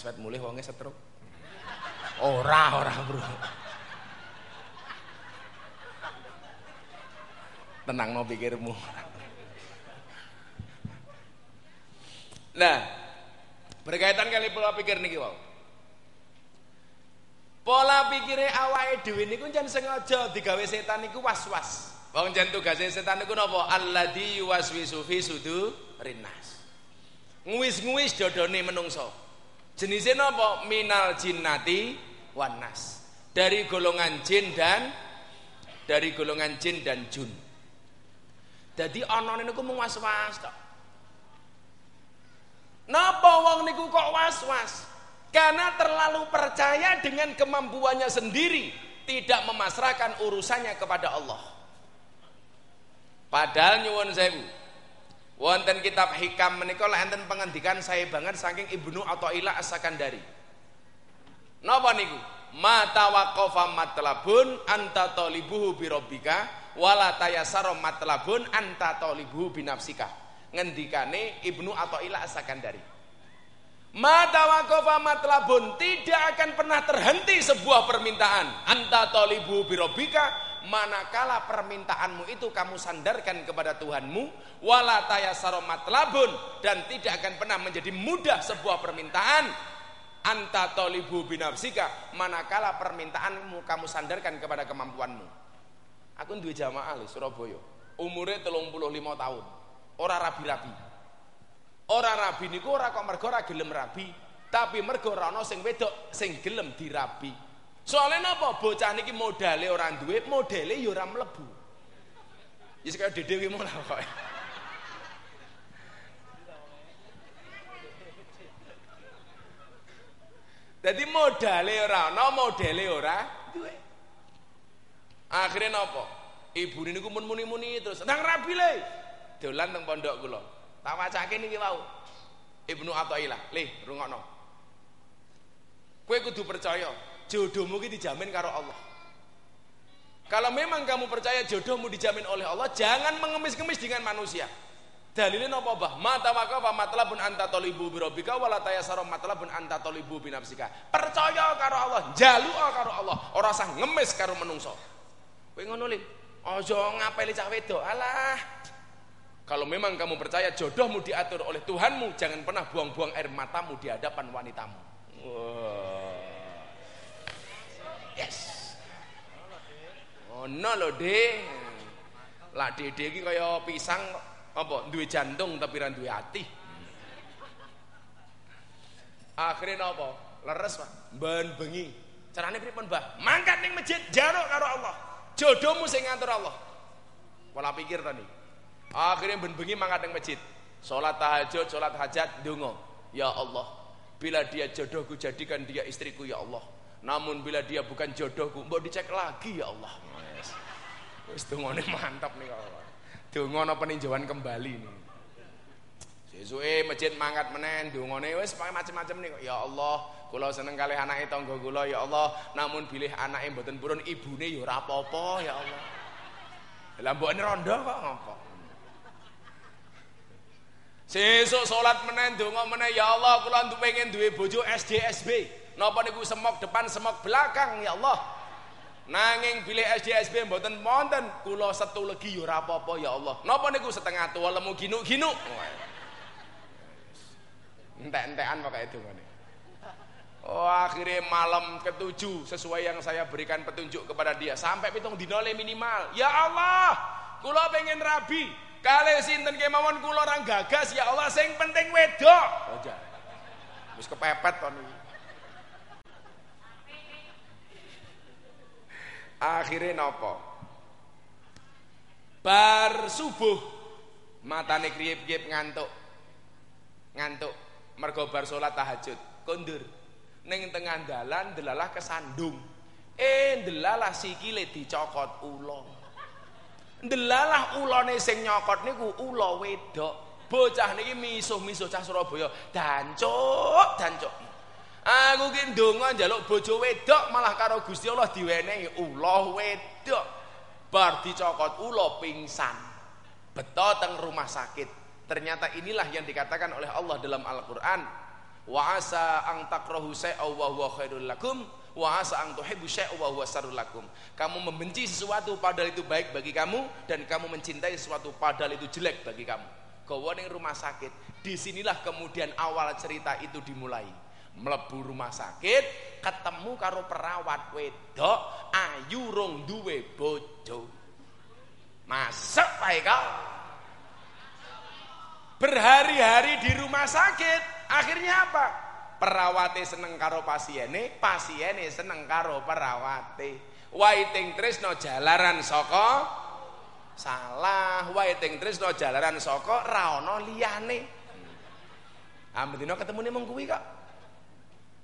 sweat mulih wonge setruk. Ora, ora, Bro. Tenang no pikirmu. Nah, berkaitan kali pola pikir niki wae. Pola pikirnya awake ini niku jangan sengaja digawe setan niku was-was. Wong jan tugase setan niku nopo allah di waswi sufi sudu rinas. Nguis nguis nih menungso. Jenisnya nopo Minal jinnati wanas. Dari golongan jin dan dari golongan jin dan jun. Jadi onon niku mung was-was tok. Napa wong niku kok was-was? Karena terlalu percaya dengan kemampuannya sendiri, tidak memasrahkan urusannya kepada Allah. Padahal nyuwun saya Wonten kitab hikam menika lek enten pengendikan saya banget saking Ibnu Athaillah As-Sakandari. Napa niku? Mata waqafa matlabun anta talibuhu bi rabbika wala tayassara matlabun anta talibuhu bi nafsika. Ngendikane Ibnu Athaillah As-Sakandari. Mata waqafa matlabun tidak akan pernah terhenti sebuah permintaan anta talibuhu bi rabbika manakala permintaanmu itu kamu sandarkan kepada Tuhanmu wala tayassara matlabun dan tidak akan pernah menjadi mudah sebuah permintaan. Anta tolibu binafsika manakala permintaanmu kamu sandarkan kepada kemampuanmu. Aku duwe jamaah li Surabaya. Umure 35 tahun. Ora rabi-rabi. Ora rabi niku ora kok mergo ora gelem rabi tapi mergo ana sing wedok sing gelem dirabi soalnya napa bocah niki modale ora duwe modele ya ora mlebu ya kaya dede ki ngono kok Jadi modale ora ana, modele ora duwe. Akhire napa? Ibu niku mun muni-muni terus, "Nang rabi le." Dolan teng pondok kula. Tak wacake niki wau. Ibnu Athaillah, "Le, rungokno. Kowe kudu percaya, jodohmu ki dijamin karo Allah. Kalau memang kamu percaya jodohmu dijamin oleh Allah, jangan mengemis-kemis dengan manusia. Dalilnya napa bah? Mata maka matlabun anta tolibu bi rabbika wala tayassara matlabun anta tolibu bi nafsika. Percaya karo Allah, njaluk karo Allah, ora usah ngemis karo menungso. Kowe ngono li. Aja ngapeli cah wedok. Alah. Kalau memang kamu percaya jodohmu diatur oleh Tuhanmu, jangan pernah buang-buang air matamu di hadapan wanitamu. Wah. Yes. Ono lho, Dik. Lah Dede iki kaya pisang apa duwe jantung tapi ra duwe ati. Akhirnya napa? Leres, Pak. Ben bengi. Carane pripun, Mbah? Mangkat ning masjid jaruk karo Allah. Jodohmu sing ngatur Allah. Pola pikir tadi. Akhirnya ben bengi mangkat ning masjid. Salat tahajud, salat hajat, donga. Ya Allah, bila dia jodohku jadikan dia istriku ya Allah. Namun bila dia bukan jodohku, mbok dicek lagi ya Allah. Wes. Wis dongane mantap nih kalau. Donga ana peninjauan kembali nih. Sesuke masjid mangkat menen dongane wis pakai macam-macam nih. Ya Allah, kula seneng kalih anake tangga kula ya Allah, namun bilih anake mboten purun ibune ya ora apa-apa ya Allah. Lah mbokne rondo kok ngopo? Sesuk salat menen donga menen ya Allah kula pengen duwe bojo SD SB. Napa niku semok depan semok belakang ya Allah. Nanging bilih SD SB mboten wonten kula setu legi ya ora apa-apa ya Allah. Napa niku setengah tua lemu ginuk-ginuk. Entek-entekan pokoke dongane. Oh akhirnya malam ketujuh sesuai yang saya berikan petunjuk kepada dia sampai pitung dinole minimal. Ya Allah, kula pengen rabi. Kale sinten kemawon kula orang gagas ya Allah sing penting wedok. Oh Wis kepepet to. Akhirnya nopo? Bar subuh matane kriyip-kriyip ngantuk. Ngantuk mergo bar salat tahajud, kondur. Ning tengah dalan delalah kesandung. Eh delalah sikile dicokot ula. Delalah ulane sing nyokot niku ula wedok. Bocah niki misuh-misuh cah Surabaya. Dancuk, dancuk. Aku ki ndonga njaluk bojo wedok malah karo Gusti Allah diwenehi ula wedok. Bar dicokot ula pingsan. Beto teng rumah sakit. Ternyata inilah yang dikatakan oleh Allah dalam Al-Qur'an. Wa asa ang takrahu syai'a wa huwa khairul lakum wa asa ang tuhibbu syai'a wa huwa syarrul lakum. Kamu membenci sesuatu padahal itu baik bagi kamu dan kamu mencintai sesuatu padahal itu jelek bagi kamu. Gawa ning rumah sakit. Di sinilah kemudian awal cerita itu dimulai mlebu rumah sakit ketemu karo perawat wedok ayu rong duwe bojo. Masuk pae kau berhari-hari di rumah sakit akhirnya apa? Perawate seneng karo pasiene pasiene seneng karo perawate. Waiting tresno jalaran saka salah. Waiting tresno jalaran saka ra ana liyane. Amdino ketemu nih mengkuwi kok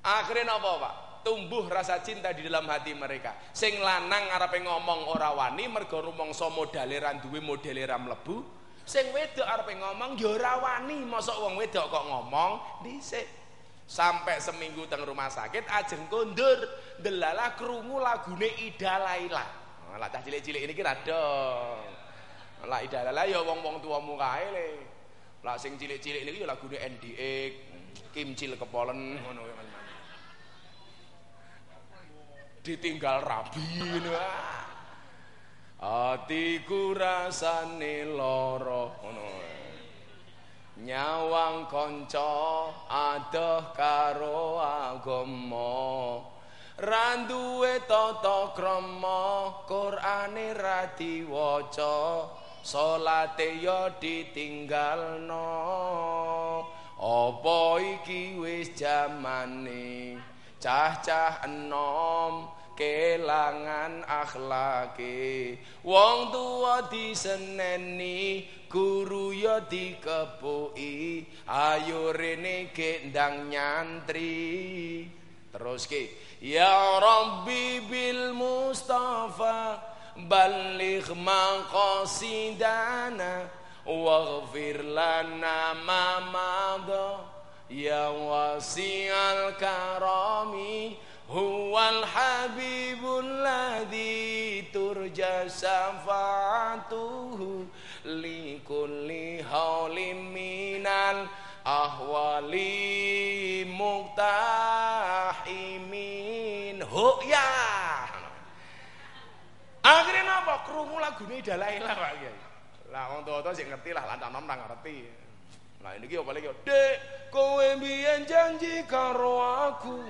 Akhirnya apa Pak? Tumbuh rasa cinta di dalam hati mereka. Sing lanang arepe ngomong ora wani mergo rumangsa modale ra duwe modele ra mlebu. Sing wedok arepe ngomong ya ora wani, mosok wong wedok kok ngomong dhisik. Sampai seminggu teng rumah sakit ajeng kondur delala krungu lagune Ida Laila. Lah cah cilik-cilik ini kira dong. Lah Ida Laila ya wong-wong tuamu kae le. Lah sing cilik-cilik niki ya lagune NDX, Kimcil kepolen ngono ya Mas. Ditinggal rabi ah. Atiku rasane lara ngono. Nyawang kanca adoh karo agama. Randuwe tata krama Qur'ane ra diwaca salate ya ditinggalno apa iki wis jamane cah-cah enom kelangan akhlake. Wong tuwa diseneni guru ya dikepuki ayo rene gendang nyantri. Terus ki ya rabbi bil mustafa baligh maqasidana waghfir lana ma madha ya wasi'al karami huwal habibul ladzi turja syafa'atuhu li kulli haulim minal ahwali muktahimin hu ya. Akhirnya napa krungu lagune Dalaila Pak Kiai. Lah wong tuwa sing ngerti lah lan nom ngerti lah ini ki lagi? Dek kowe biyen janji karo aku?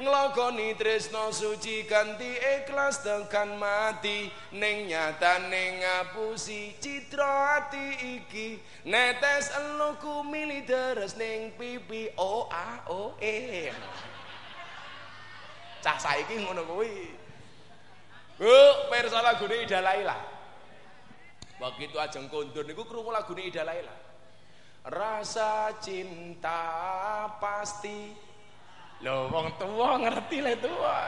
Nglakoni tresno suci kanthi ikhlas tekan mati. Ning nyatane ngapusi citra ati iki. Netes eluku mili deres ning pipi o a o e. Cah saiki ngono kuwi. Bu pirsa lagune Ida Laila begitu ajeng kondur niku krungu lagune Ida Laila rasa cinta pasti Lho wong tua ngerti le tua.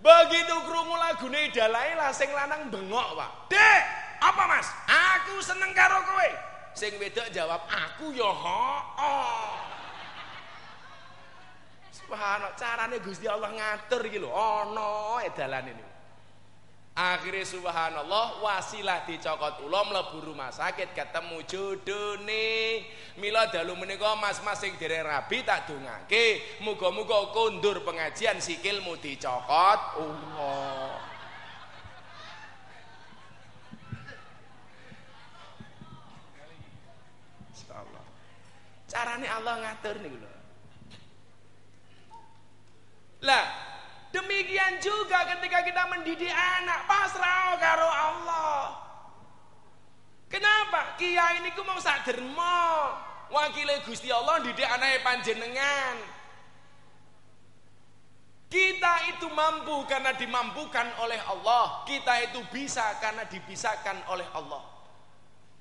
Begitu krungu lagune Ida Laila sing lanang bengok, Pak. Dek, apa Mas? Aku seneng karo kowe. Sing wedok jawab, "Aku ya hoo." Subhanallah, carane Gusti Allah ngatur iki lho, ana e dalan ini. Akhirnya subhanallah wasilah dicokot ulo mlebu rumah sakit ketemu jodone. Mila dalu menika mas-mas sing dereng rabi tak dongake, muga-muga kondur pengajian sikilmu dicokot ulo. Insyaallah. Carane Allah ngatur niku lho. Lah, demikian juga ketika kita mendidik anak pasrah karo Allah. Kenapa? Kiai niku mau sak derma. Wakile Gusti Allah didik anake panjenengan. Kita itu mampu karena dimampukan oleh Allah. Kita itu bisa karena dibisakan oleh Allah.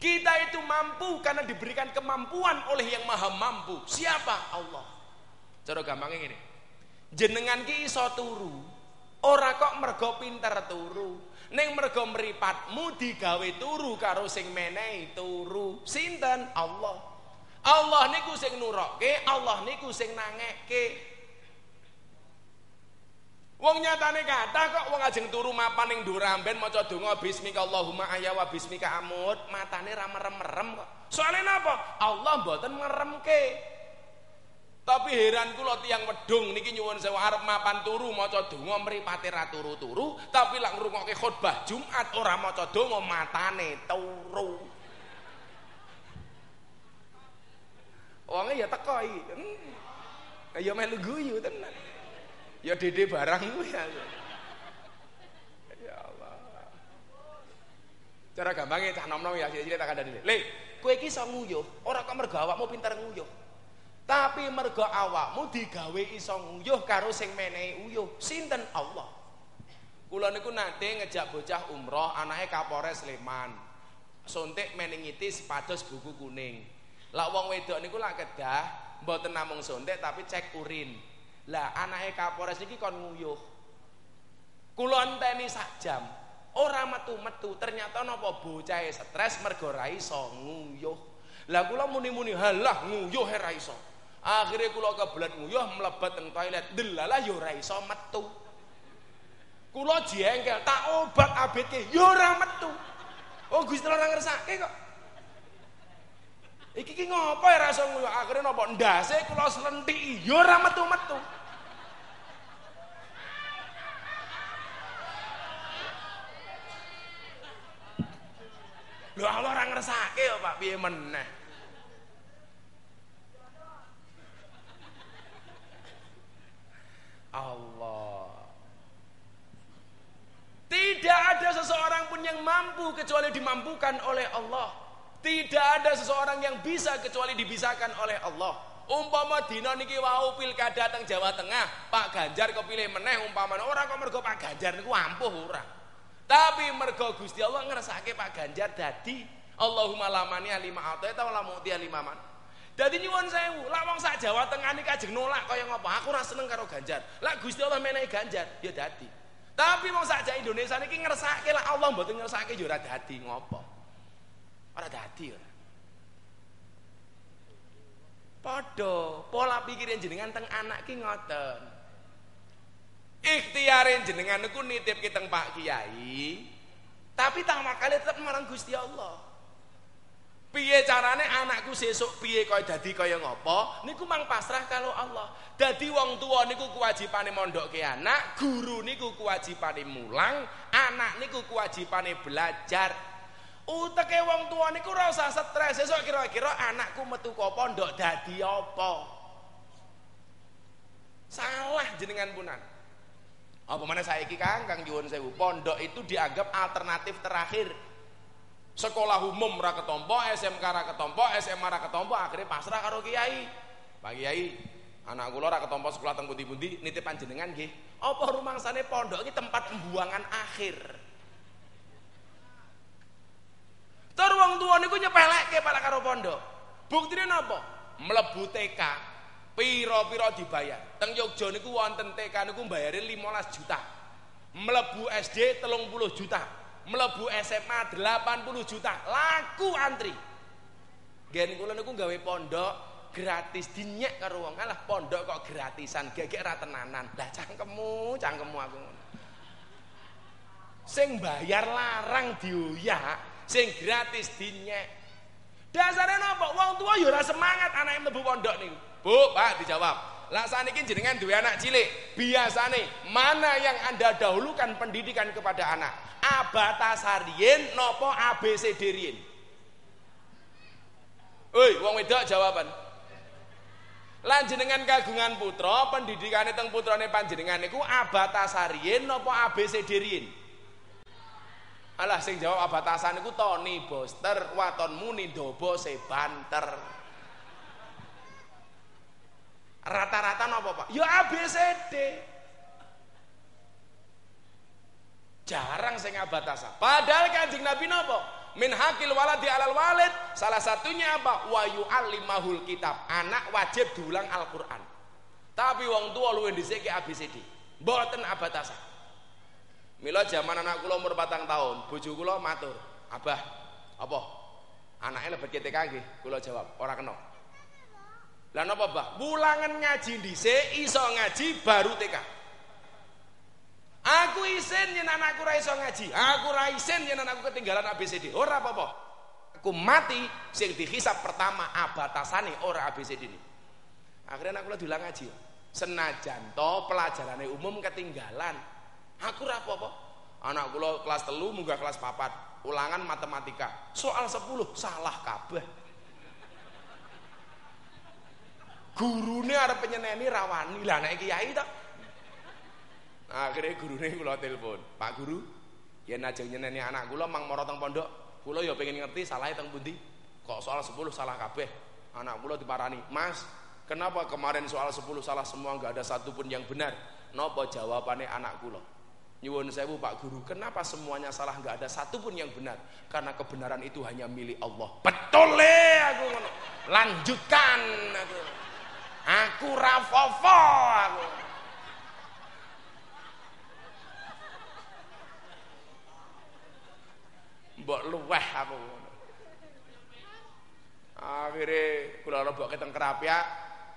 Kita itu mampu karena diberikan kemampuan oleh yang maha mampu. Siapa? Allah. Cara gampangnya gini jenengan ki iso turu. Ora kok mergo pinter turu. Ning mergo mripatmu digawe turu karo sing menehi turu. Sinten? Allah. Allah niku sing nurokke Allah niku sing nangekke. Wong nyatane kata kok wong ajeng turu mapan ning duramben maca donga bismika Allahumma ahya wa bismika amut. Matane ra merem-merem kok. Soale napa? Allah mboten meremke. Tapi heran kula tiyang wedhung niki nyuwun sewu arep mapan turu maca donga mripate ra turu-turu, tapi lak ngrungokke khotbah Jumat ora maca donga matane turu. Wonge ya teko iki. Hmm. Ya melu guyu tenan. Ya dede barang kuwi ya. Ya Allah. Cara gampangnya cah nom-nom ya cilik tak kandhani. Le, kowe iki iso nguyuh, ora kok mergo awakmu pinter nguyuh. Tapi mergo awakmu digawe iso nguyuh karo sing menehi uyuh. Sinten Allah. Kula niku nate ngejak bocah umroh anake Kapolres Sleman. Suntik meningitis pados buku kuning. Lah wong wedok niku lak kedah mboten namung suntik tapi cek urin. Lah anake Kapolres niki kon nguyuh. Kula enteni sak jam. Ora metu-metu, ternyata napa bocahe stres mergo ra iso nguyuh. Lah kula muni-muni halah nguyuh ora iso. Akhire kula kebelet nguyuh mlebet teng toilet. Delalah ya ora iso metu. Kula jengkel tak obat ABT ya ora metu. Oh Gusti ora ngersake kok. Iki ki ngopo ya rasa nguyuh akhire napa ndase kula slentiki ya ora metu-metu. Lho Allah ora ngersake kok Pak piye meneh. Allah. Tidak ada seseorang pun yang mampu kecuali dimampukan oleh Allah. Tidak ada seseorang yang bisa kecuali dibisakan oleh Allah. Umpama dina niki wau pilkada teng Jawa Tengah, Pak Ganjar kepilih meneh umpama ora kok mergo Pak Ganjar niku ampuh ora. Tapi mergo Gusti Allah ngersake Pak Ganjar dadi Allahumma lamani lima atau mu'ti lima man. Dadi nyuwun sewu, lak wong sak Jawa Tengah niki kajeng nolak kaya ngapa? Aku ora seneng karo Ganjar. Lak Gusti Allah menehi Ganjar, ya dadi. Tapi wong sak Indonesia niki ngersake lah Allah mboten ngersake ya ora dadi ngopo. Ora dadi ora. Padha pola pikirin jenengan teng anak ki ngoten. Ikhtiarin jenengan niku nitip teng Pak Kiai. Tapi tamakale tetep marang Gusti Allah. Piye carane anakku sesuk piye kaya dadi kaya ngopo? Niku mang pasrah kalau Allah. Dadi wong tua niku kewajibane mondokke anak, guru niku kewajibane mulang, anak niku kewajibane belajar. Uteke wong tua niku ora usah stres. Sesuk kira-kira anakku metu kok pondok dadi apa? Salah jenengan punan. Apa mana saiki Kang Kang nyuwun sewu, pondok itu dianggap alternatif terakhir. Sekolah umum ra ketompo, SMK ra ketompo, SMA ra ketompo, akhirnya pasrah karo kiai. Pak Kiai, anak kula ra ketompo sekolah teng pundi-pundi nitip panjenengan nggih. Apa rumangsane pondok iki tempat pembuangan akhir? Tur wong tuwa niku nyepelekke pala karo pondok. Buktine napa? Mlebu TK pira-pira dibayar. Teng Yogya niku wonten TK niku mbayare 15 juta. Mlebu SD 30 juta. Mlebu SMA 80 juta. Laku antri. Gen kula niku gawe pondok gratis dinyek karo wong. Alah pondok kok gratisan, gegek ra tenanan. Lah cangkemmu, cangkemmu aku. Sing bayar larang dioyak, sing gratis dinyek. Dasarnya napa? Wong tua ya ora semangat anake mlebu pondok niku. Bu, Pak dijawab. Lah saniki jenengan duwe anak cilik, biasane mana yang Anda dahulukan pendidikan kepada anak? Abatasarien nopo ABCD rien? Oi, wong wedok jawaban. Lan jenengan kagungan putra, pendidikane teng putrane panjenengan niku abatasarien napa ABCD rien? Alah sing jawab abatasan niku Tony Boster, watonmu nindobo sebanter. Rata-rata napa, Pak? Ya ABCD. Jarang sing abatasa. Padahal Kanjeng Nabi napa? Min hakil waladi alal walid, salah satunya apa? Wa yu'allimahul kitab. Anak wajib diulang Al-Qur'an. Tapi wong tua luwih dhisik ABCD. Mboten abatasa. Mila zaman anak kula umur 4 tahun, bojo kula matur, "Abah, apa? Anaknya lebet TK nggih?" Kula jawab, "Ora kena." Lah napa, Mbah? Wulangan ngaji dhisik, iso ngaji baru TK. Aku isin yen anakku ra iso ngaji. Aku ra isin yen anakku ketinggalan ABCD. Ora apa-apa. Aku mati sing dihisap pertama abatasane ora ABCD ini. Akhirnya anak kula diulang ngaji. Senajan to pelajarane umum ketinggalan. Aku ra apa-apa. Anak kula kelas telu munggah kelas papat. Ulangan matematika. Soal 10 salah kabeh. Gurune arep penyeneni rawani. Lah nek kiai to. Akhirnya gurune kula telepon. Pak guru, yen ajeng nyeneni anak kula mang mara pondok. Kula ya pengen ngerti salahnya teng pundi. Kok soal 10 salah kabeh. Anak kula diparani, "Mas, kenapa kemarin soal 10 salah semua enggak ada satupun yang benar?" Napa jawabannya anak kula? Nyuwun sewu Pak Guru, kenapa semuanya salah nggak ada satupun yang benar? Karena kebenaran itu hanya milik Allah. Betul le aku ngono. Lanjutkan aku. Aku rafofo aku. Mbok luweh aku. Akhirnya kula lebokke teng Kerapia,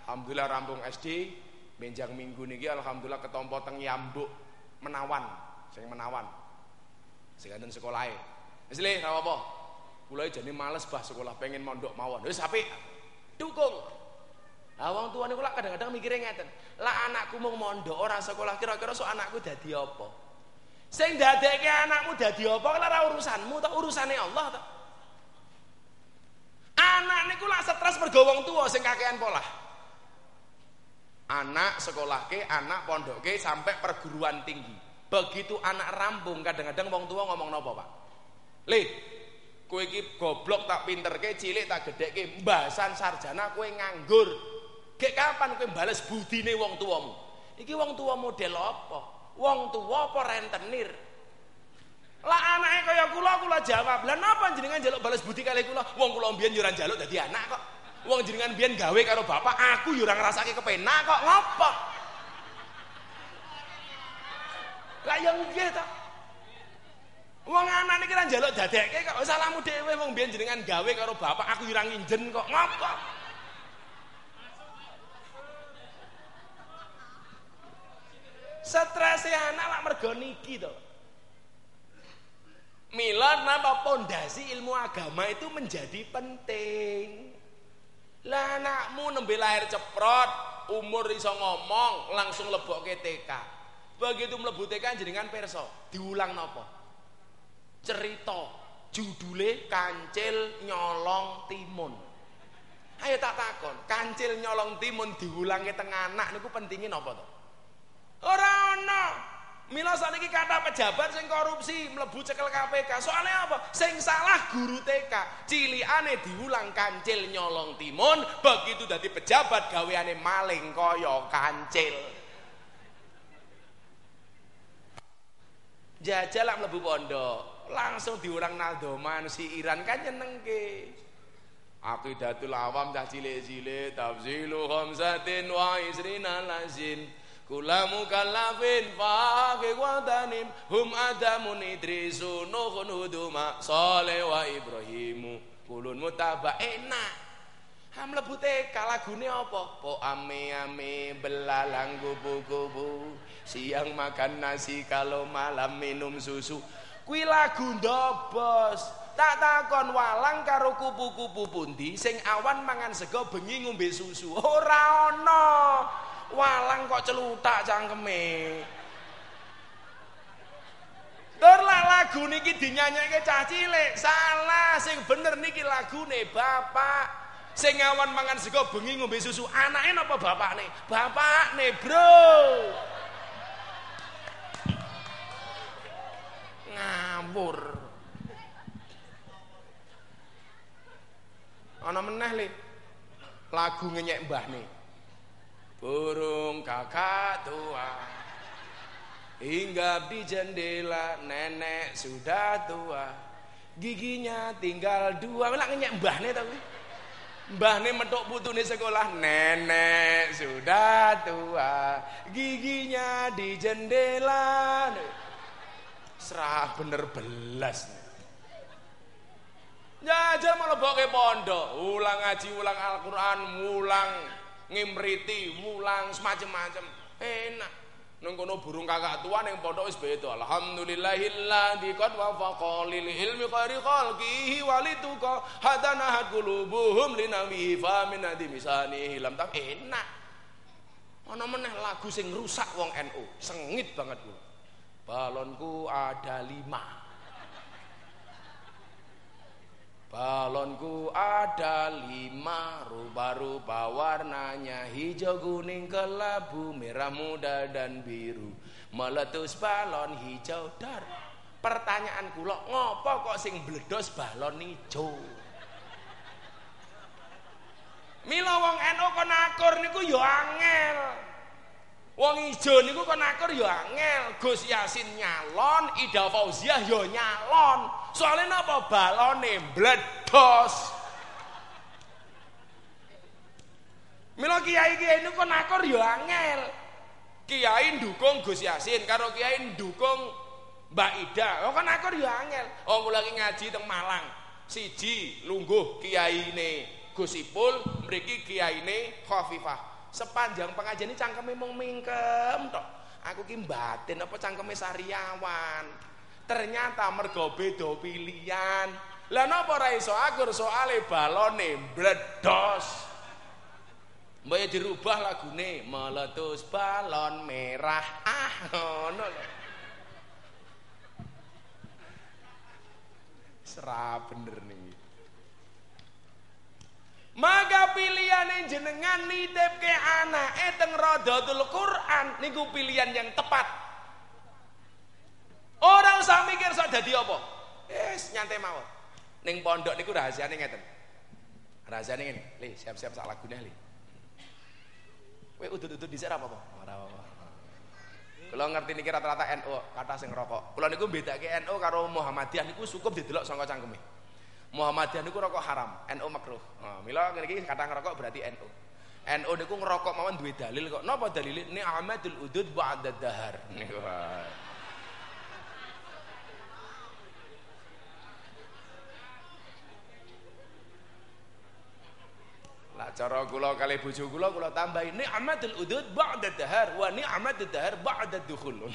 alhamdulillah rampung SD, benjang minggu niki alhamdulillah ketompo teng Yambuk Menawan, sing Menawan. Sing enten sekolahe. Wis le, ora apa. Kula jane males bah sekolah, pengen mondok mawon. Wis apik. Dukung. Lah wong tuane kula kadang-kadang mikire ngeten. Lah anakku mau mondok ora sekolah, kira-kira sok anakku dadi apa? Sing dadekke anakmu dadi apa kala ora urusanmu ta urusane Allah ta. Anak niku lak stres mergo wong tuwa sing kakean pola. Anak sekolahke, anak pondokke sampai perguruan tinggi. Begitu anak rampung kadang-kadang wong tua ngomong napa, Pak? Le, kowe iki goblok tak pinterke, cilik tak gedhekke, mbasan sarjana kowe nganggur. Gek kapan kowe bales budine wong tuamu? Iki wong tua model apa? Wong tua apa rentenir? Lah anake kaya kula kula jawab. Lah napa jenengan njaluk balas budi kali kula? Wong kula mbiyen yo ora njaluk dadi anak kok. Wong jenengan mbiyen gawe karo bapak, aku yo ora ngrasake kepenak kok. Ngopo? Lah yang nggih ta. Wong anak niki ra njaluk dadekke kok salahmu dhewe wong mbiyen jenengan gawe karo bapak, aku yo ora nginjen kok. Ngopo? Strese anak lak mergo niki to. Mila nama pondasi ilmu agama itu menjadi penting. Lah anakmu nembe lahir ceprot, umur iso ngomong, langsung lebokke TK. Begitu mlebu TK jenengan perso, diulang napa? Cerita judule Kancil Nyolong Timun. Ayo tak takon, Kancil Nyolong Timun diulangi teng anak niku pentingin napa to? Ora ana. Mila saniki kata pejabat sing korupsi mlebu cekel KPK. Soalnya apa? Sing salah guru TK. Cilikane diulang kancil nyolong timun, begitu dadi pejabat gaweane maling kaya kancil. Jajal lak mlebu pondok, langsung diurang naldoman si Iran kan nyenengke. Aqidatul awam dah cilik-cilik tafsilu khamsatin wa isrina lazin Kula mukallafin wa tanim hum adamun idrisu nuhun huduma soleh wa ibrahimu. Kulun mutaba enak. Ha mlebu TK lagune apa? Po ame ame belalang kubu-kubu siang makan nasi kalau malam minum susu. Kuwi lagu ndobos. Tak takon walang karo kupu-kupu pundi sing awan mangan sego bengi ngombe susu. Ora ana walang kok celutak cangkeme Tur lah lagu niki dinyanyikke cah cilik. Salah, sing bener niki lagune bapak. Sing awan mangan sego bengi ngombe susu. Anake napa bapakne? Bapakne, Bro. Ngawur. Ana meneh le. Lagu ngenyek mbahne. Burung kakak tua. Hinggap di jendela nenek sudah tua. Giginya tinggal dua. Melak ngenyek mbahne tapi Mbahne metok putune sekolah Nenek sudah tua. Giginya di jendela. Serah bener belas. Jajal malah bawa ke pondok. Ulang ngaji, ulang Al-Quran, ulang ngimriti, mulang semacam-macam. Enak. Nang kono burung kakak tua ning pondok wis beda. Alhamdulillahilladzi qad wafaqa lil ilmi qari khalqihi walituqa hadana qulubuhum linawi fa min adi misani hilam tak enak. Ana meneh lagu sing rusak wong NU, sengit banget ku. Balonku ada lima. Balonku ada lima rupa-rupa warnanya hijau kuning kelabu merah muda dan biru meletus balon hijau dar pertanyaan kula ngopo kok sing bledos balon hijau Mila wong NU kon akur niku ya angel Wong ijo niku kon akur ya angel. Gus Yasin nyalon, Ida Fauziah ya nyalon. Soalnya napa balone bledos. Mila kiai-kiai niku kon akur ya angel. Kiai ndukung Gus Yasin karo kiai ndukung Mbak Ida. Oh kon akur ya angel. Oh kula ngaji teng Malang. Siji lungguh kiyaine Gus Ipul, mriki kiyaine Khafifah. Sepanjang pengajian ini cangkeme mung mingkem tok. Aku ki batin apa cangkeme sariawan. Ternyata mergo beda pilihan. Lah napa ora iso akur soale balone bledos. Mbaya dirubah lagune meletus balon merah. Ah, ngono lho. Serah bener nih. Maka pilihan jenengan nitipke anake teng Radatul Quran niku pilihan yang tepat. Orang usah mikir sok dadi apa. Wis nyantai mawon. Ning pondok niku rahasiane ngeten. Rahasiane ngene, Li, siap-siap sak lagune Li. Kowe udut-udut dhisik ora apa-apa. Ora apa-apa. Kula ngerti niki rata-rata NU kata sing rokok. Kula niku bedake NU karo Muhammadiyah niku cukup didelok saka cangkeme. Muhammadiyah niku rokok haram, NU makruh. Nah, mila ngene iki kata ngerokok berarti NU. NU niku ngerokok mawon duwe dalil kok. Napa dalile? Ni Ahmadul Udud ba'da dahar. Niku. Lah cara kula kali bojo kula kula tambahi ni'matul udud ba'da dahar wa ni'matud dahar ba'da dukhul.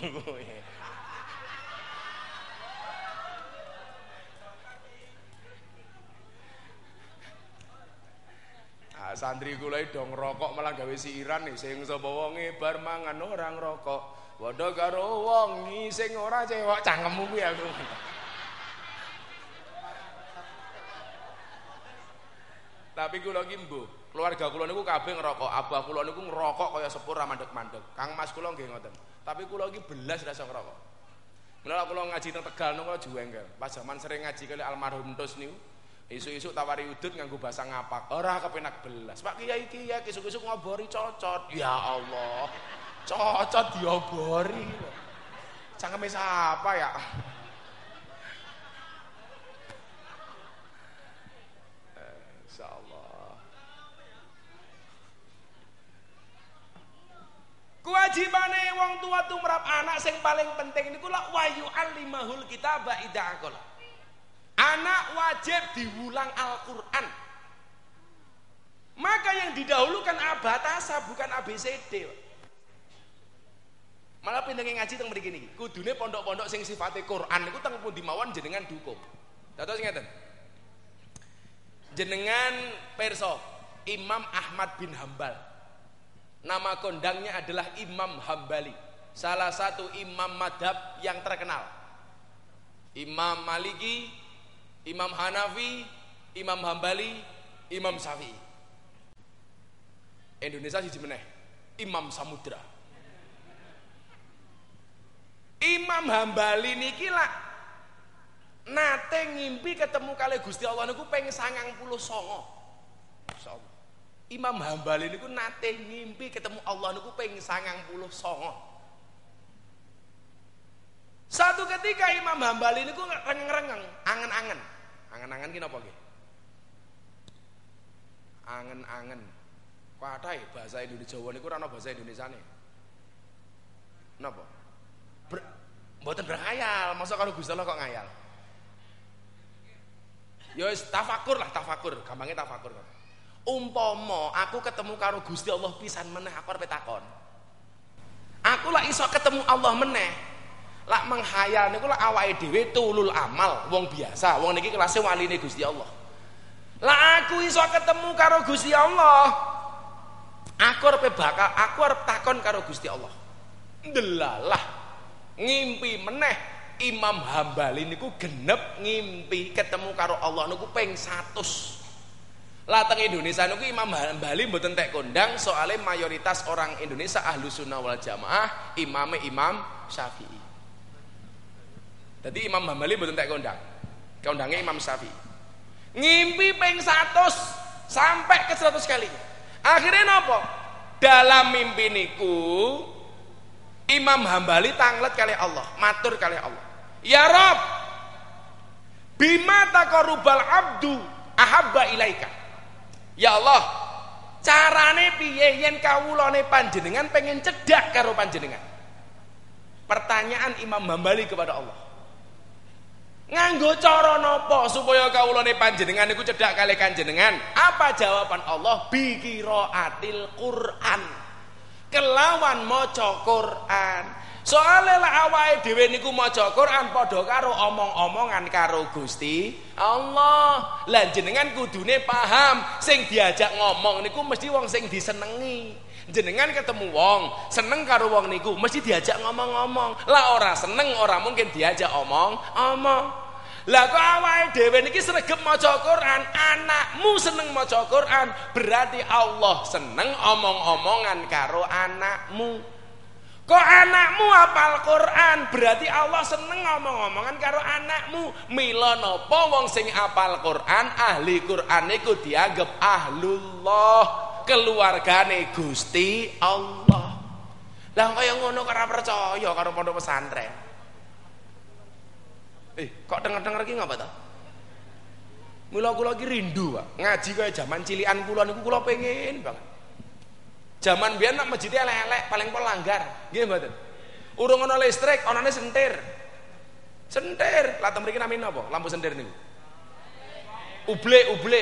Ah santri kula dong rokok malah gawe siiran nih sing sapa wonge bar mangan ora ngrokok. Padha karo wong sing ora cewek cangkemmu kuwi aku. Tapi kula ki mbuh, keluarga kula niku kabeh ngerokok, abah kula niku ngerokok kaya sepur ra mandeg-mandeg. Kang Mas kula nggih ngoten. Tapi kula ki belas ra iso ngerokok. Mula kula ngaji teng Tegal niku juwengkel. Pas zaman sering ngaji kali almarhum Tus niku, isuk-isuk tawari udut nganggo bahasa ngapak. Ora kepenak belas. Pak Kiai Kiai isuk-isuk ngobori cocot. Ya Allah. Cocot diobori. Cangkeme siapa ya? Insyaallah. Kewajibane wong tua tumrap anak sing paling penting niku lak wayu alimahul kitaba idza aqala. Anak wajib diulang Al-Qur'an. Maka yang didahulukan abatasa bukan ABCD. Malah pindah ngaji teng mriki niki. Kudune pondok-pondok sing sifate Quran niku teng pundi mawon jenengan dukung. Dados ngeten. Jenengan perso Imam Ahmad bin Hambal. Nama kondangnya adalah Imam Hambali. Salah satu imam madhab yang terkenal. Imam Maliki, Imam Hanafi, Imam Hambali, Imam Syafi'i. Indonesia siji meneh, Imam Samudra. Imam Hambali niki lah nate ngimpi ketemu kali Gusti Allah niku peng 99. Masyaallah. Imam Hambali niku nate ngimpi ketemu Allah niku peng 99. Satu ketika Imam Hambali niku rengeng-rengeng, angen-angen. Angen-angen ki napa nggih? Angen-angen. Kathah bahasa Indonesia Jawa niku ora bahasa Indonesiane. Napa? Ber, mboten berkhayal, masa karo Gusti Allah kok ngayal? Ya wis tafakur lah, tafakur, gampangnya tafakur. Umpama aku ketemu karo Gusti Allah pisan meneh aku arep takon. Aku lah iso ketemu Allah meneh. Lak menghayal niku lak awake dhewe tulul amal, wong biasa, wong niki kelasé waline Gusti Allah. Lah aku iso ketemu karo Gusti Allah. Aku arep bakal aku arep takon karo Gusti Allah. Delalah ngimpi meneh Imam Hambali niku genep ngimpi ketemu karo Allah niku ping 100. Lah teng Indonesia niku Imam Hambali mboten tek kondang soalnya mayoritas orang Indonesia ahlu sunnah wal jamaah imame Imam Syafi'i. Jadi Imam Hambali mboten tek kondang. Kondangnya Imam Syafi'i. Ngimpi ping 100 sampai ke 100 kali. Akhirnya nopo? Dalam mimpi niku Imam Hambali tanglet kali Allah, matur kali Allah. Ya Rob, bima takorubal abdu ahabba ilaika. Ya Allah, carane piye yen kawulane panjenengan pengen cedak karo panjenengan? Pertanyaan Imam Hambali kepada Allah. Nganggo cara napa supaya kawulane panjenengan niku cedhak kalih kanjenengan? Apa jawaban Allah? Bi qiraatil Qur'an. Kelawan maca Qur'an. Soale lah awake dhewe niku maca Quran padha karo omong-omongan karo Gusti Allah. Lah jenengan kudune paham sing diajak ngomong niku mesti wong sing disenengi. Jenengan ketemu wong, seneng karo wong niku mesti diajak ngomong-ngomong. Lah ora seneng ora mungkin diajak omong-omong. Lah kok awake dhewe niki sregep maca Quran, anakmu seneng maca Quran, berarti Allah seneng omong-omongan karo anakmu. Kok anakmu apal Quran? Berarti Allah seneng ngomong-ngomongan karo anakmu. Mila napa wong sing apal Quran, ahli Quran iku dianggap ahlullah, keluargane Gusti Allah. Lah kaya ngono ora percaya karo pondok pesantren. Eh, kok denger-denger iki ngapa ta? Mula kula iki rindu, Pak. Ngaji kaya jaman cilikan kula niku kula pengen banget. Zaman biyen nak masjid elek-elek paling pol langgar. Nggih mboten. Urung ana listrik, anane sentir. Sentir. Lah mriki namine napa? Lampu sentir niku. Uble, uble.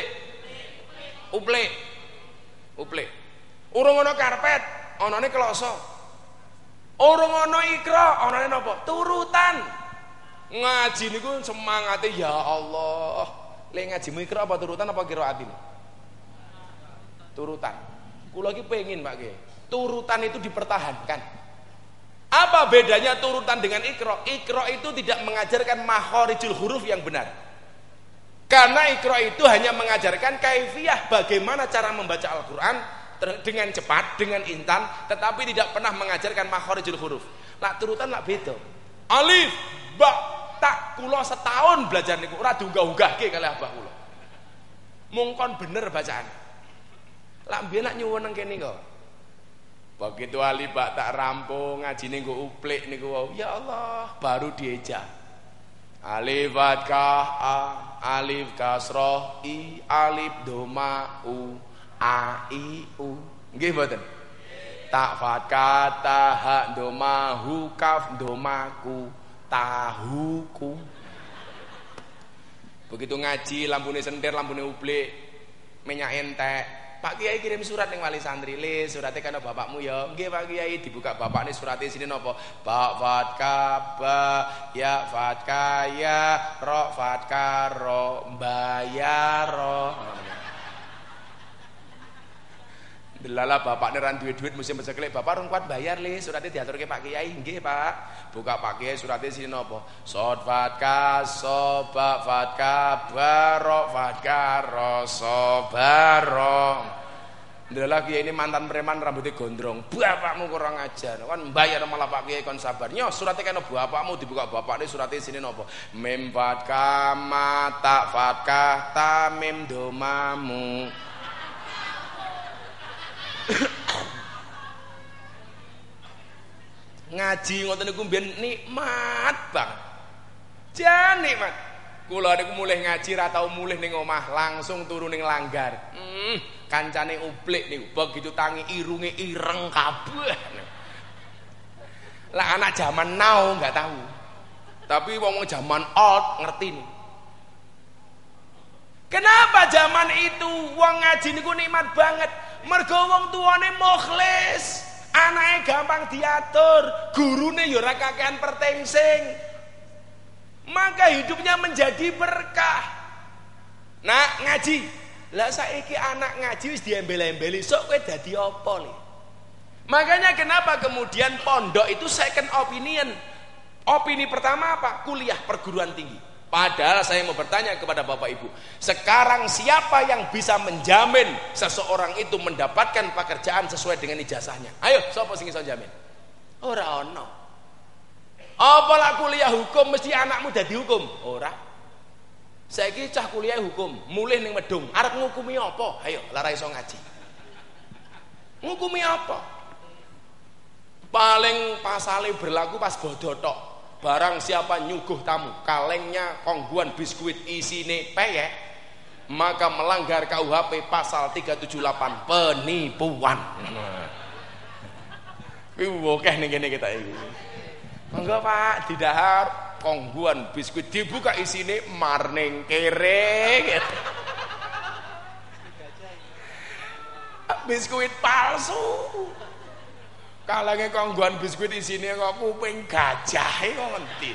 Uble. Uble. Urung ana karpet, anane kloso. Urung ana ikra, anane napa? Turutan. Ngaji niku semangate ya Allah. Le ngajimu ikra apa turutan apa qiraat ini? Turutan. Kulo lagi pengen Pak Kiai. Turutan itu dipertahankan. Apa bedanya turutan dengan ikro? Ikro itu tidak mengajarkan makhorijul huruf yang benar. Karena ikro itu hanya mengajarkan kaifiah bagaimana cara membaca Al-Quran dengan cepat, dengan intan, tetapi tidak pernah mengajarkan makhorijul huruf. Lah turutan lah beda. Alif, ba, tak kulo setahun belajar niku ora diunggah-unggahke kali abah kulo. Mungkon bener bacaan. Lah mbiyen nak nyuwun nang kene kok. Begitu Ali Pak tak rampung ngajine nggo uplik niku wau. Ya Allah, baru diejak. Alif fathah a, alif kasroh i, alif doma u, a i u. Nggih mboten? Tak fathah ta ha doma hu kaf domaku tahuku. Begitu ngaji lampune sentir, lampune uplik, minyak entek, Pak Kiai kirim surat ning wali santri, "Le, surate kana bapakmu ya." Nggih Pak Kiai, dibuka bapak nih surate sini napa? Ba fatka ba ya fatka ya ro ro bayar ro. Delala bapaknya ran duit duit mesti meceklek bapak rung kuat bayar le suratnya diatur ke Pak Kiai. Nggih Pak. Buka Pak Kiai suratnya sini nopo. Sod fatka soba fatka baro fatka ro sobaro Delala Kiai ini mantan preman rambutnya gondrong. Bapakmu kurang ajar. Kan bayar malah Pak Kiai kon sabar. Nyo suratnya kan bapakmu. Dibuka bapak ini suratnya sini nopo. Mem fatka mata fatka tamim domamu ngaji ngoten niku mbiyen nikmat banget. Jan nikmat. Kula niku mulih ngaji ra tau mulih ning omah, langsung turu ning langgar. Hmm, kancane uplik niku begitu tangi irunge ireng kabeh. Lah anak zaman now nggak tahu. Tapi wong zaman old ngerti nih. Kenapa zaman itu wong ngaji niku nikmat banget? Mergo wong tuane mukhlis, anake gampang diatur, gurune ya ora kakean pertengsing. Maka hidupnya menjadi berkah. Nah, ngaji. Lah saiki anak ngaji wis diembel-embeli, sok kowe dadi apa? Makanya kenapa kemudian pondok itu second opinion. Opini pertama apa? Kuliah perguruan tinggi. Padahal saya mau bertanya kepada Bapak Ibu, sekarang siapa yang bisa menjamin seseorang itu mendapatkan pekerjaan sesuai dengan ijazahnya? Ayo, siapa sing iso jamin? Ora ono. Apalah kuliah hukum mesti anakmu dadi hukum? Ora. Saiki cah kuliah hukum, mulih ning Medung, arep ngukumi apa? Ayo, lara iso ngaji. Ngukumi apa? Paling pasale berlaku pas bodoh tok. Barang siapa nyuguh tamu, kalengnya kongguan biskuit isine peyek, maka melanggar KUHP pasal 378 penipuan. Kuwi akeh ning kene kita iki. Monggo Pak, didahar kongguan biskuit dibuka isine marning kere gitu. biskuit palsu kalange kongguan biskuit isine kok kuping gajah kok ngerti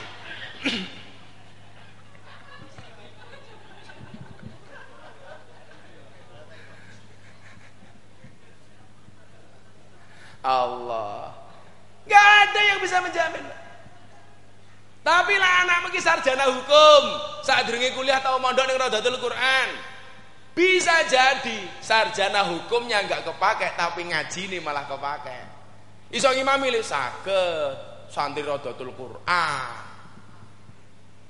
Allah. Gak ada yang bisa menjamin. Tapi lah anak mungkin sarjana hukum. Saat durunge kuliah atau mondok ning Radatul Quran. Bisa jadi sarjana hukumnya nggak kepake tapi ngaji ini malah kepake iso ngimami le saged. Santri Radatul Quran.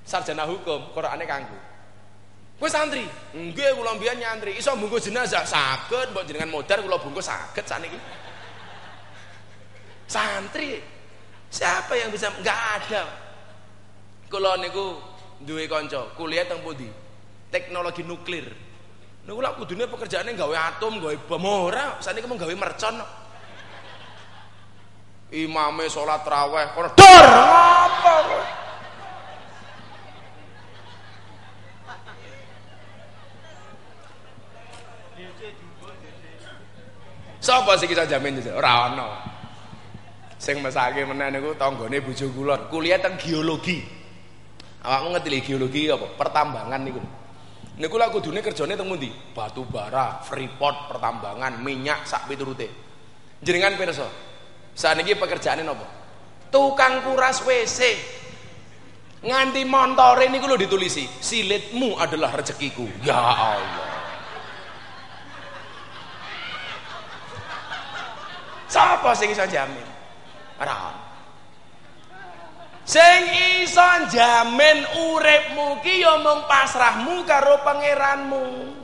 Sarjana hukum Qurane kanggo. Kowe santri? Nggih kula mbiyen nyantri. Iso bungkus jenazah? Saged. Mbok jenengan modar kula bungkus saged saniki santri? Siapa yang bisa? Nggak ada. Kula niku duwe kanca. Kuliah teng pundi? Teknologi nuklir. Niku lak kudune pekerjaane gawe atom gawe bom. Ora. Saniki mung gawe mercon imame salat raweh kono dor apa kowe Sapa sing bisa jamin itu? Ora ana. Sing mesake meneh niku tanggane bojo kula, kuliah teng geologi. Awakmu ngerti geologi apa? Pertambangan niku. Niku lak kudune kerjane teng pundi? Batu bara, freeport, pertambangan, minyak sak piturute. Jenengan pirsa? Saniki pekerjaane napa? Tukang kuras WC. Nganti montore niku lho ditulisi, silitmu adalah rezekiku. Ya Allah. Sapa sing iso jamin? Ora. Sing iso jamin uripmu ki ya mung pasrahmu karo pangeranmu.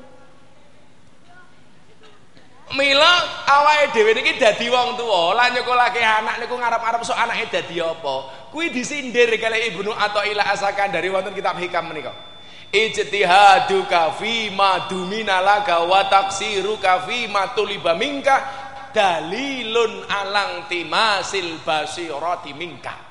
Mila awake dhewe niki dadi wong tuwa, lan nyekolake anak niku ngarep-arep sok anake dadi apa. Kuwi disindir kali Ibnu Athaillah Asakan dari wonten kitab hikam menika. Ijtihaduka fi ma dumina wa fi ma tuliba minka dalilun alang timasil basirati minka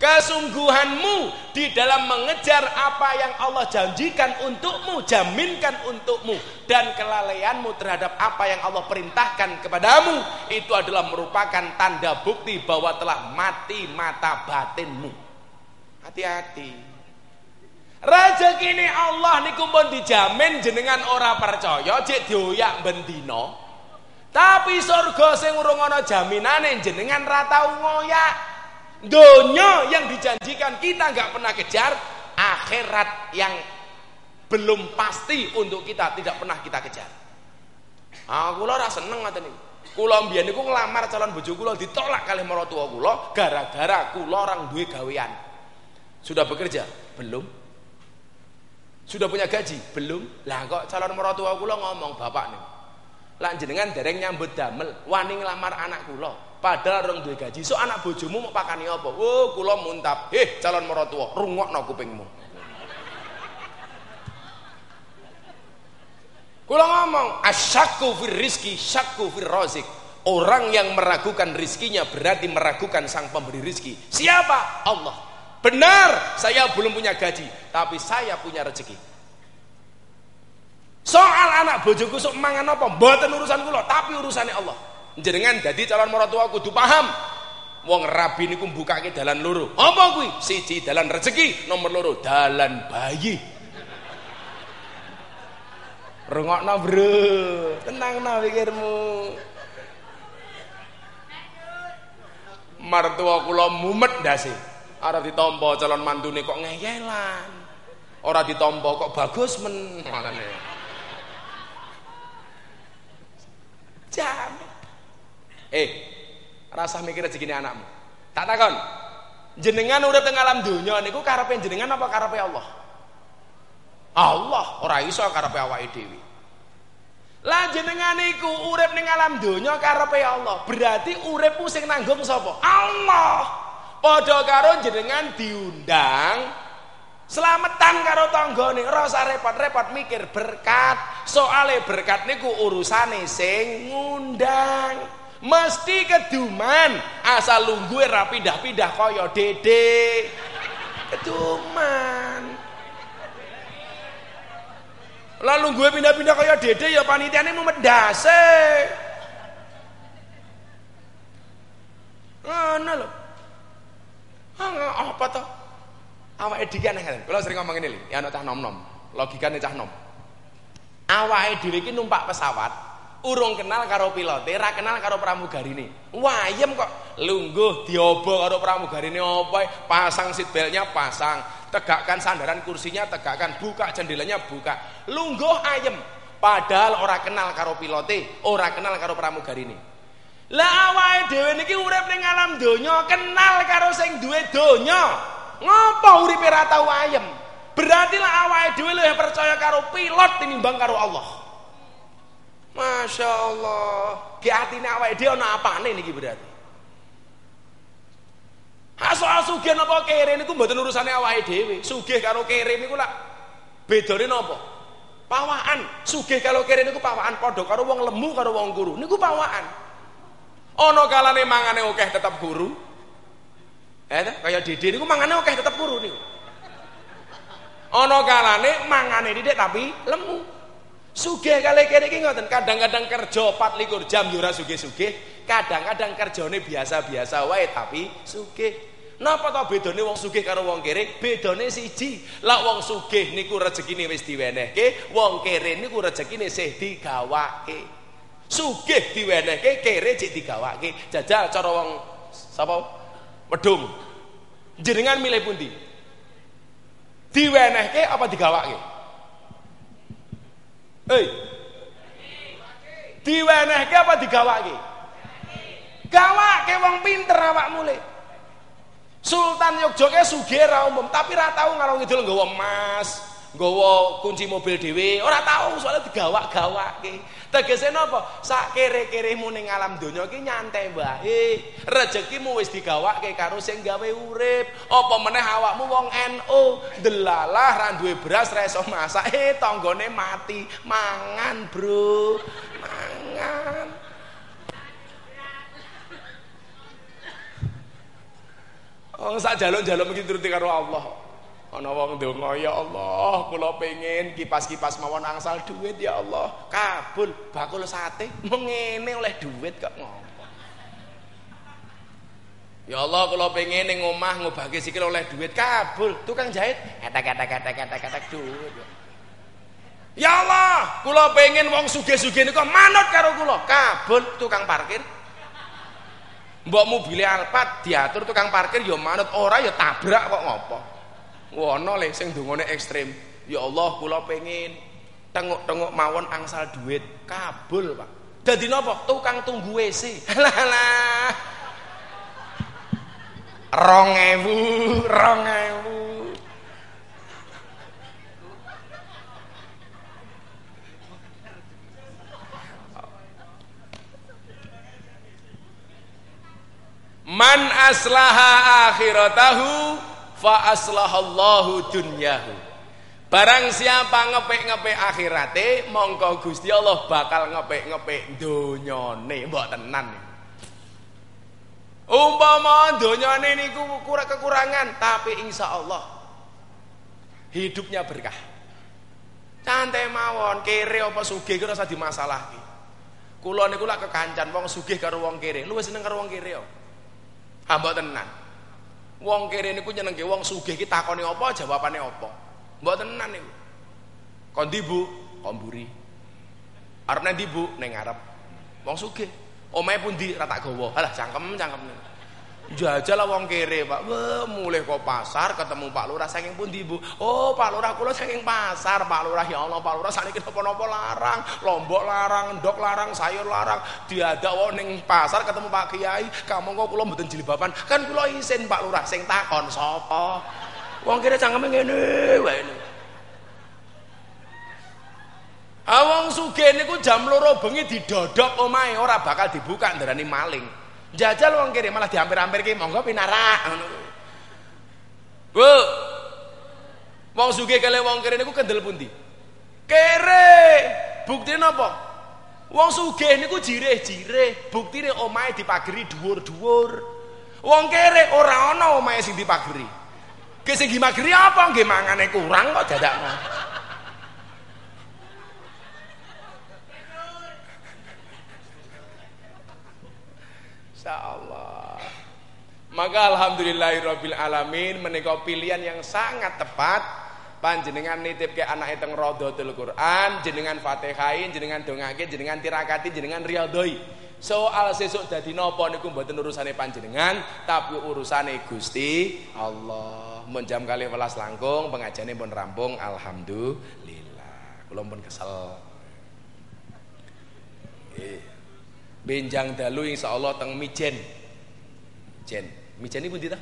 kesungguhanmu di dalam mengejar apa yang Allah janjikan untukmu jaminkan untukmu dan kelalaianmu terhadap apa yang Allah perintahkan kepadamu itu adalah merupakan tanda bukti bahwa telah mati mata batinmu. Hati-hati. Rezeki ini Allah niku pun dijamin jenengan ora percaya cek dioyak bendino tapi surga sing urung ana jaminane jenengan ra tau ngoyak. Donya yang dijanjikan kita nggak pernah kejar, akhirat yang belum pasti untuk kita tidak pernah kita kejar. Ah kula ora seneng ngoten niku. Kula mbiyen niku calon bojo kula ditolak kali maratuwa kula gara-gara kula orang duwe gawean. Sudah bekerja? Belum. Sudah punya gaji? Belum. Lah kok calon maratuwa kula ngomong bapak nih lan jenengan dereng nyambut damel wani nglamar anak kula padahal orang duwe gaji. So anak bojomu mau pakani apa? Oh kula muntap eh calon mertua rungokno kupingmu. Kula ngomong asyakku fir rizki syakku fir rozik orang yang meragukan rizkinya berarti meragukan sang pemberi rizki. Siapa? Allah. Benar saya belum punya gaji tapi saya punya rezeki. Soal anak bojoku sok mangan apa? Mboten urusan kula, tapi urusannya Allah. Jenengan jadi calon mertua kudu paham. Wong rabi niku mbukake dalan loro. Apa kuwi? Siji dalan rezeki, nomor loro dalan bayi. Rungokno, Bro. Tenangno pikirmu. Martua kula mumet ndase. Arep ditampa calon mantune kok ngeyelan. Ora ditampa kok bagus men. Jamin. Eh, rasa mikir rezekine anakmu. Tak takon. Jenengan urip teng alam donya niku karepe jenengan apa karepe Allah? Allah, ora iso karepe awake dhewe. Lah jenengan niku urip ning alam donya karepe Allah. Berarti uripmu sing nanggung sapa? Allah. Padha karo jenengan diundang Selamatan karo tanggane, ora usah repot-repot mikir berkat. Soale berkat niku urusane sing ngundang. Mesti keduman asal lungguhe ra pindah-pindah kaya Dede. Keduman. Lalu gue pindah-pindah kaya dede ya panitiane mau mendase. Ngono lho. Ah, apa to? Awake dhewe kan. Kula sering ngomong ngene lho, ya anak cah nom-nom. Logikane cah nom. Awake dhewe numpak pesawat, urung kenal karo pilote, ra kenal karo pramugarine. Wayem kok lungguh diobo karo pramugarine apa pasang seat beltnya pasang, tegakkan sandaran kursinya tegakkan, buka jendelanya buka. Lungguh ayem. Padahal ora kenal karo pilote, ora kenal karo pramugarine. Lah awake dhewe niki urip ning alam donya, kenal karo sing duwe donya. Ngopo uripe ra tau? Berarti lah awake dhewe luwih percaya karo pilot tinimbang karo Allah. Masya Allah. Ki atine awake dhewe ana apane niki berarti? Soal sugih napa kere niku mboten urusane awake dhewe. Sugih karo kere niku lak bedane napa? Pawaan. Sugih karo kere niku pawaan padha karo wong lemu karo wong guru. Niku pawaan. Ana kalane mangane akeh tetep guru. Eh kaya Dede niku mangane akeh tetep guru niku. Ana kalane mangane didik tapi lemu. Sugih kali kene iki ngoten, kadang-kadang kerja 24 jam yo ora sugih-sugih, kadang-kadang kerjane biasa-biasa wae tapi sugih. Napa to bedane wong sugih karo wong kere? Bedane siji. Lah wong sugih niku rezekine wis diwenehke, wong kere niku rezekine sih digawake. Sugih diwenehke, kere cek digawake. Jajal cara wong sapa? Wedhung. Jenengan milih pundi? Diwenehke apa digawake? Hei. Diwenehke apa digawake? Gawake wong pinter awak mulai. Sultan Yogyakarta sugih ra umum, tapi ra tau ngalor ngidul nggawa emas, nggawa kunci mobil dhewe, ora tau soalnya digawak-gawake. Tegese napa? Sak kere-keremu ning alam donya iki nyantai wae. Rezekimu wis digawake karo sing gawe urip. Apa meneh awakmu wong NU, delalah ra duwe beras ra iso masak, eh tanggane mati. Mangan, Bro. Mangan. Oh, sak jaluk-jaluk mungkin turuti karo Allah. Ana wong ndonga ya Allah, kula pengen kipas-kipas mawon angsal duit ya Allah. Kabul, bakul sate mengene oleh duit kok ngopo. Ya Allah, kula pengen ning omah ngobahke sikil oleh duit kabul. Tukang jahit etek-etek-etek-etek duit. Ya Allah, kula pengen wong sugih-sugih niku manut karo kula. Kabul tukang parkir. Mbok mobil Alphard diatur tukang parkir ya manut ora ya tabrak kok ngopo. Wono le sing dongane ekstrem. Ya Allah kula pengin tengok-tengok mawon angsal duit kabul, Pak. Dadi napa? Tukang tunggu WC. Lah lah. 2000, 2000. Man aslaha akhiratahu fa aslahallahu dunyahu. Barang siapa ngepek-ngepek akhirate, mongko Gusti Allah bakal ngepek-ngepek donyane, mbok tenan. Umpama donyane niku kurang kekurangan, tapi insya Allah hidupnya berkah. Santai mawon, kere apa sugih ki rasa dimasalahke. Kula niku lak kekancan wong sugih karo wong kere, luwih seneng karo wong kere kok. Mbok tenan. Wong kere niku nyenengke wong sugih ki takone apa jawabane apa. Mbok tenan niku. Kon ndi Bu? Kon mburi. Arep ndi Bu? Ning ngarep. Wong sugih. Omahe pundi? Ra tak gawa. Halah cangkem cangkem. Jajal lah wong kere, Pak. Wah, mulai kok pasar ketemu Pak Lurah saking pundi, Bu? Oh, Pak Lurah kula saking pasar. Pak Lurah ya Allah, Pak Lurah saniki napa-napa larang, lombok larang, ndok larang, sayur larang. Diadak wong ning pasar ketemu Pak Kiai, kamu kok kula mboten jilbaban. Kan kula isin Pak Lurah sing takon sapa? Wong kere cangkeme ngene wae. Awang sugih niku jam loro bengi didodok omahe ora bakal dibuka ndarani maling. Jajal wong kiri malah dihampir-hampir ki monggo pinarak ngono. Bu. Wong sugih kale wong kiri niku kendel pundi? Kere. Buktine napa? Wong sugih niku jireh-jireh, buktine omahe dipageri dhuwur-dhuwur. Wong kere ora ana omahe sing dipageri. Ki sing magri apa nggih mangane kurang kok dadak. Insyaallah. Maka alamin menika pilihan yang sangat tepat panjenengan nitip ke anak teng Radhatul Quran, jenengan Fatihain, jenengan dongake, jenengan tirakati, jenengan riyadhoi. Soal sesuk dadi napa niku mboten urusane panjenengan, tapi urusane Gusti Allah. Mun jam kali welas langkung, pengajane pun rampung, alhamdulillah. Kula pun kesel. Nggih. Benjang dalu insyaallah teng Mijen. Jen. Mijen iku ndi ta?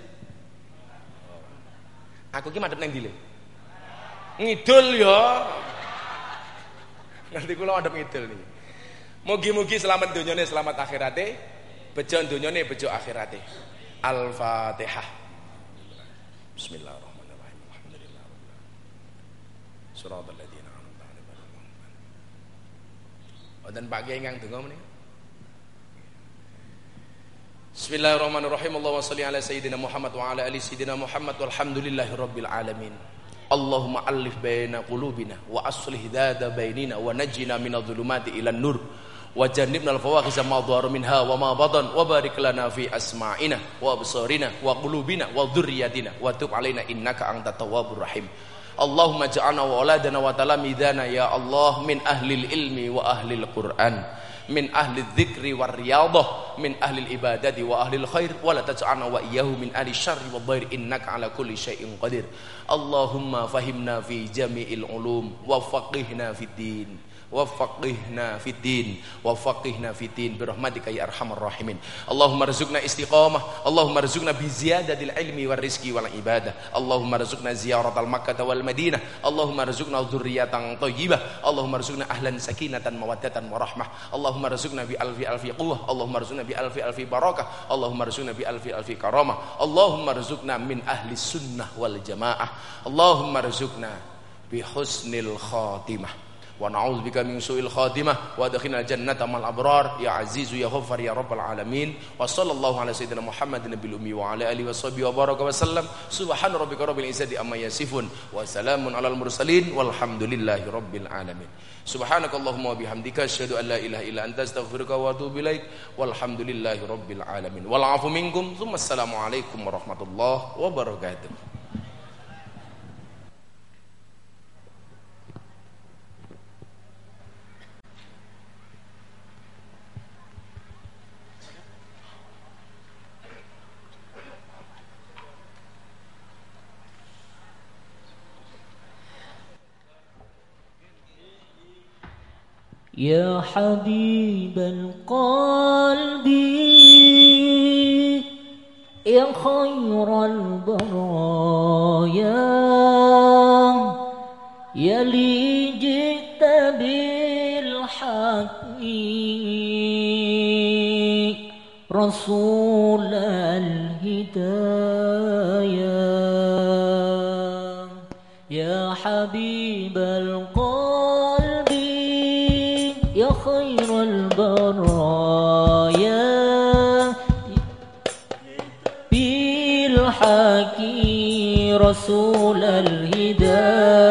Aku ki madhep nang ndi Ngidul ya. Nanti kula madhep ngidul nih. Mugi-mugi selamat dunyane selamat akhirate, bejo dunyane bejo akhirate. Al-Fatihah. Bismillahirrahmanirrahim. Alhamdulillah. An'amta 'alaihim. Wonten Pak ingkang donga menika. Bismillahirrahmanirrahim. Allahumma shalli ala sayyidina Muhammad wa ala ali sayyidina Muhammad. Walhamdulillahi rabbil alamin. Allahumma alif baina qulubina wa aslih dada bainina wa najjina minadh-dhulumati ilan nur wa jannibna al-fawahisha ma dhahara minha wa ma batan wa barik lana fi asma'ina wa absarina wa qulubina wa dhurriyyatina. Wa tub alaina innaka antat tawwabur rahim. Allahumma ja'alna wa auladana wa talamidana ya Allah min ahlil ilmi wa ahlil Qur'an min ahli dzikri war riyadah min ahli ibadati wa ahli khair wa la taj'alna wa iyyahu min ahli syarri wa dhair innaka ala kulli syai'in qadir. Allahumma fahimna fi jami'il ulum wa faqihna fid din وفقهنا في الدين وفقهنا في الدين برحمتك يا ارحم الراحمين اللهم ارزقنا استقامه اللهم ارزقنا بزياده العلم والرزق والعباده اللهم ارزقنا زياره المكه والمدينه اللهم ارزقنا ذريه طيبه اللهم ارزقنا اهلا سكينه موده ورحمه اللهم ارزقنا بألف ألف قوه اللهم ارزقنا بألف ألف بركه اللهم ارزقنا بألف ألف كرامه اللهم ارزقنا من اهل السنه والجماعه اللهم ارزقنا بحسن الخاتمه ونعوذ بك من سوء الخاتمة وادخلنا الجنة مع الأبرار. يا عزيز يا غفر يا رب العالمين. وصلى الله على سيدنا محمد النبي الأمي وعلى آله وصحبه وبارك وسلم. سبحان ربك رب العزة أما يصفون. وسلام على المرسلين. والحمد لله رب العالمين. سبحانك اللهم وبحمدك أشهد أن لا إله إلا أنت أستغفرك وأتوب إليك. والحمد لله رب العالمين. والعفو منكم. ثم السلام عليكم ورحمة الله وبركاته. يا حبيب القلب يا خير البرايا يا لي جئت بالحق رسول الهدايا. يا حبيب رسول الهداية.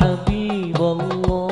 حبيب الله.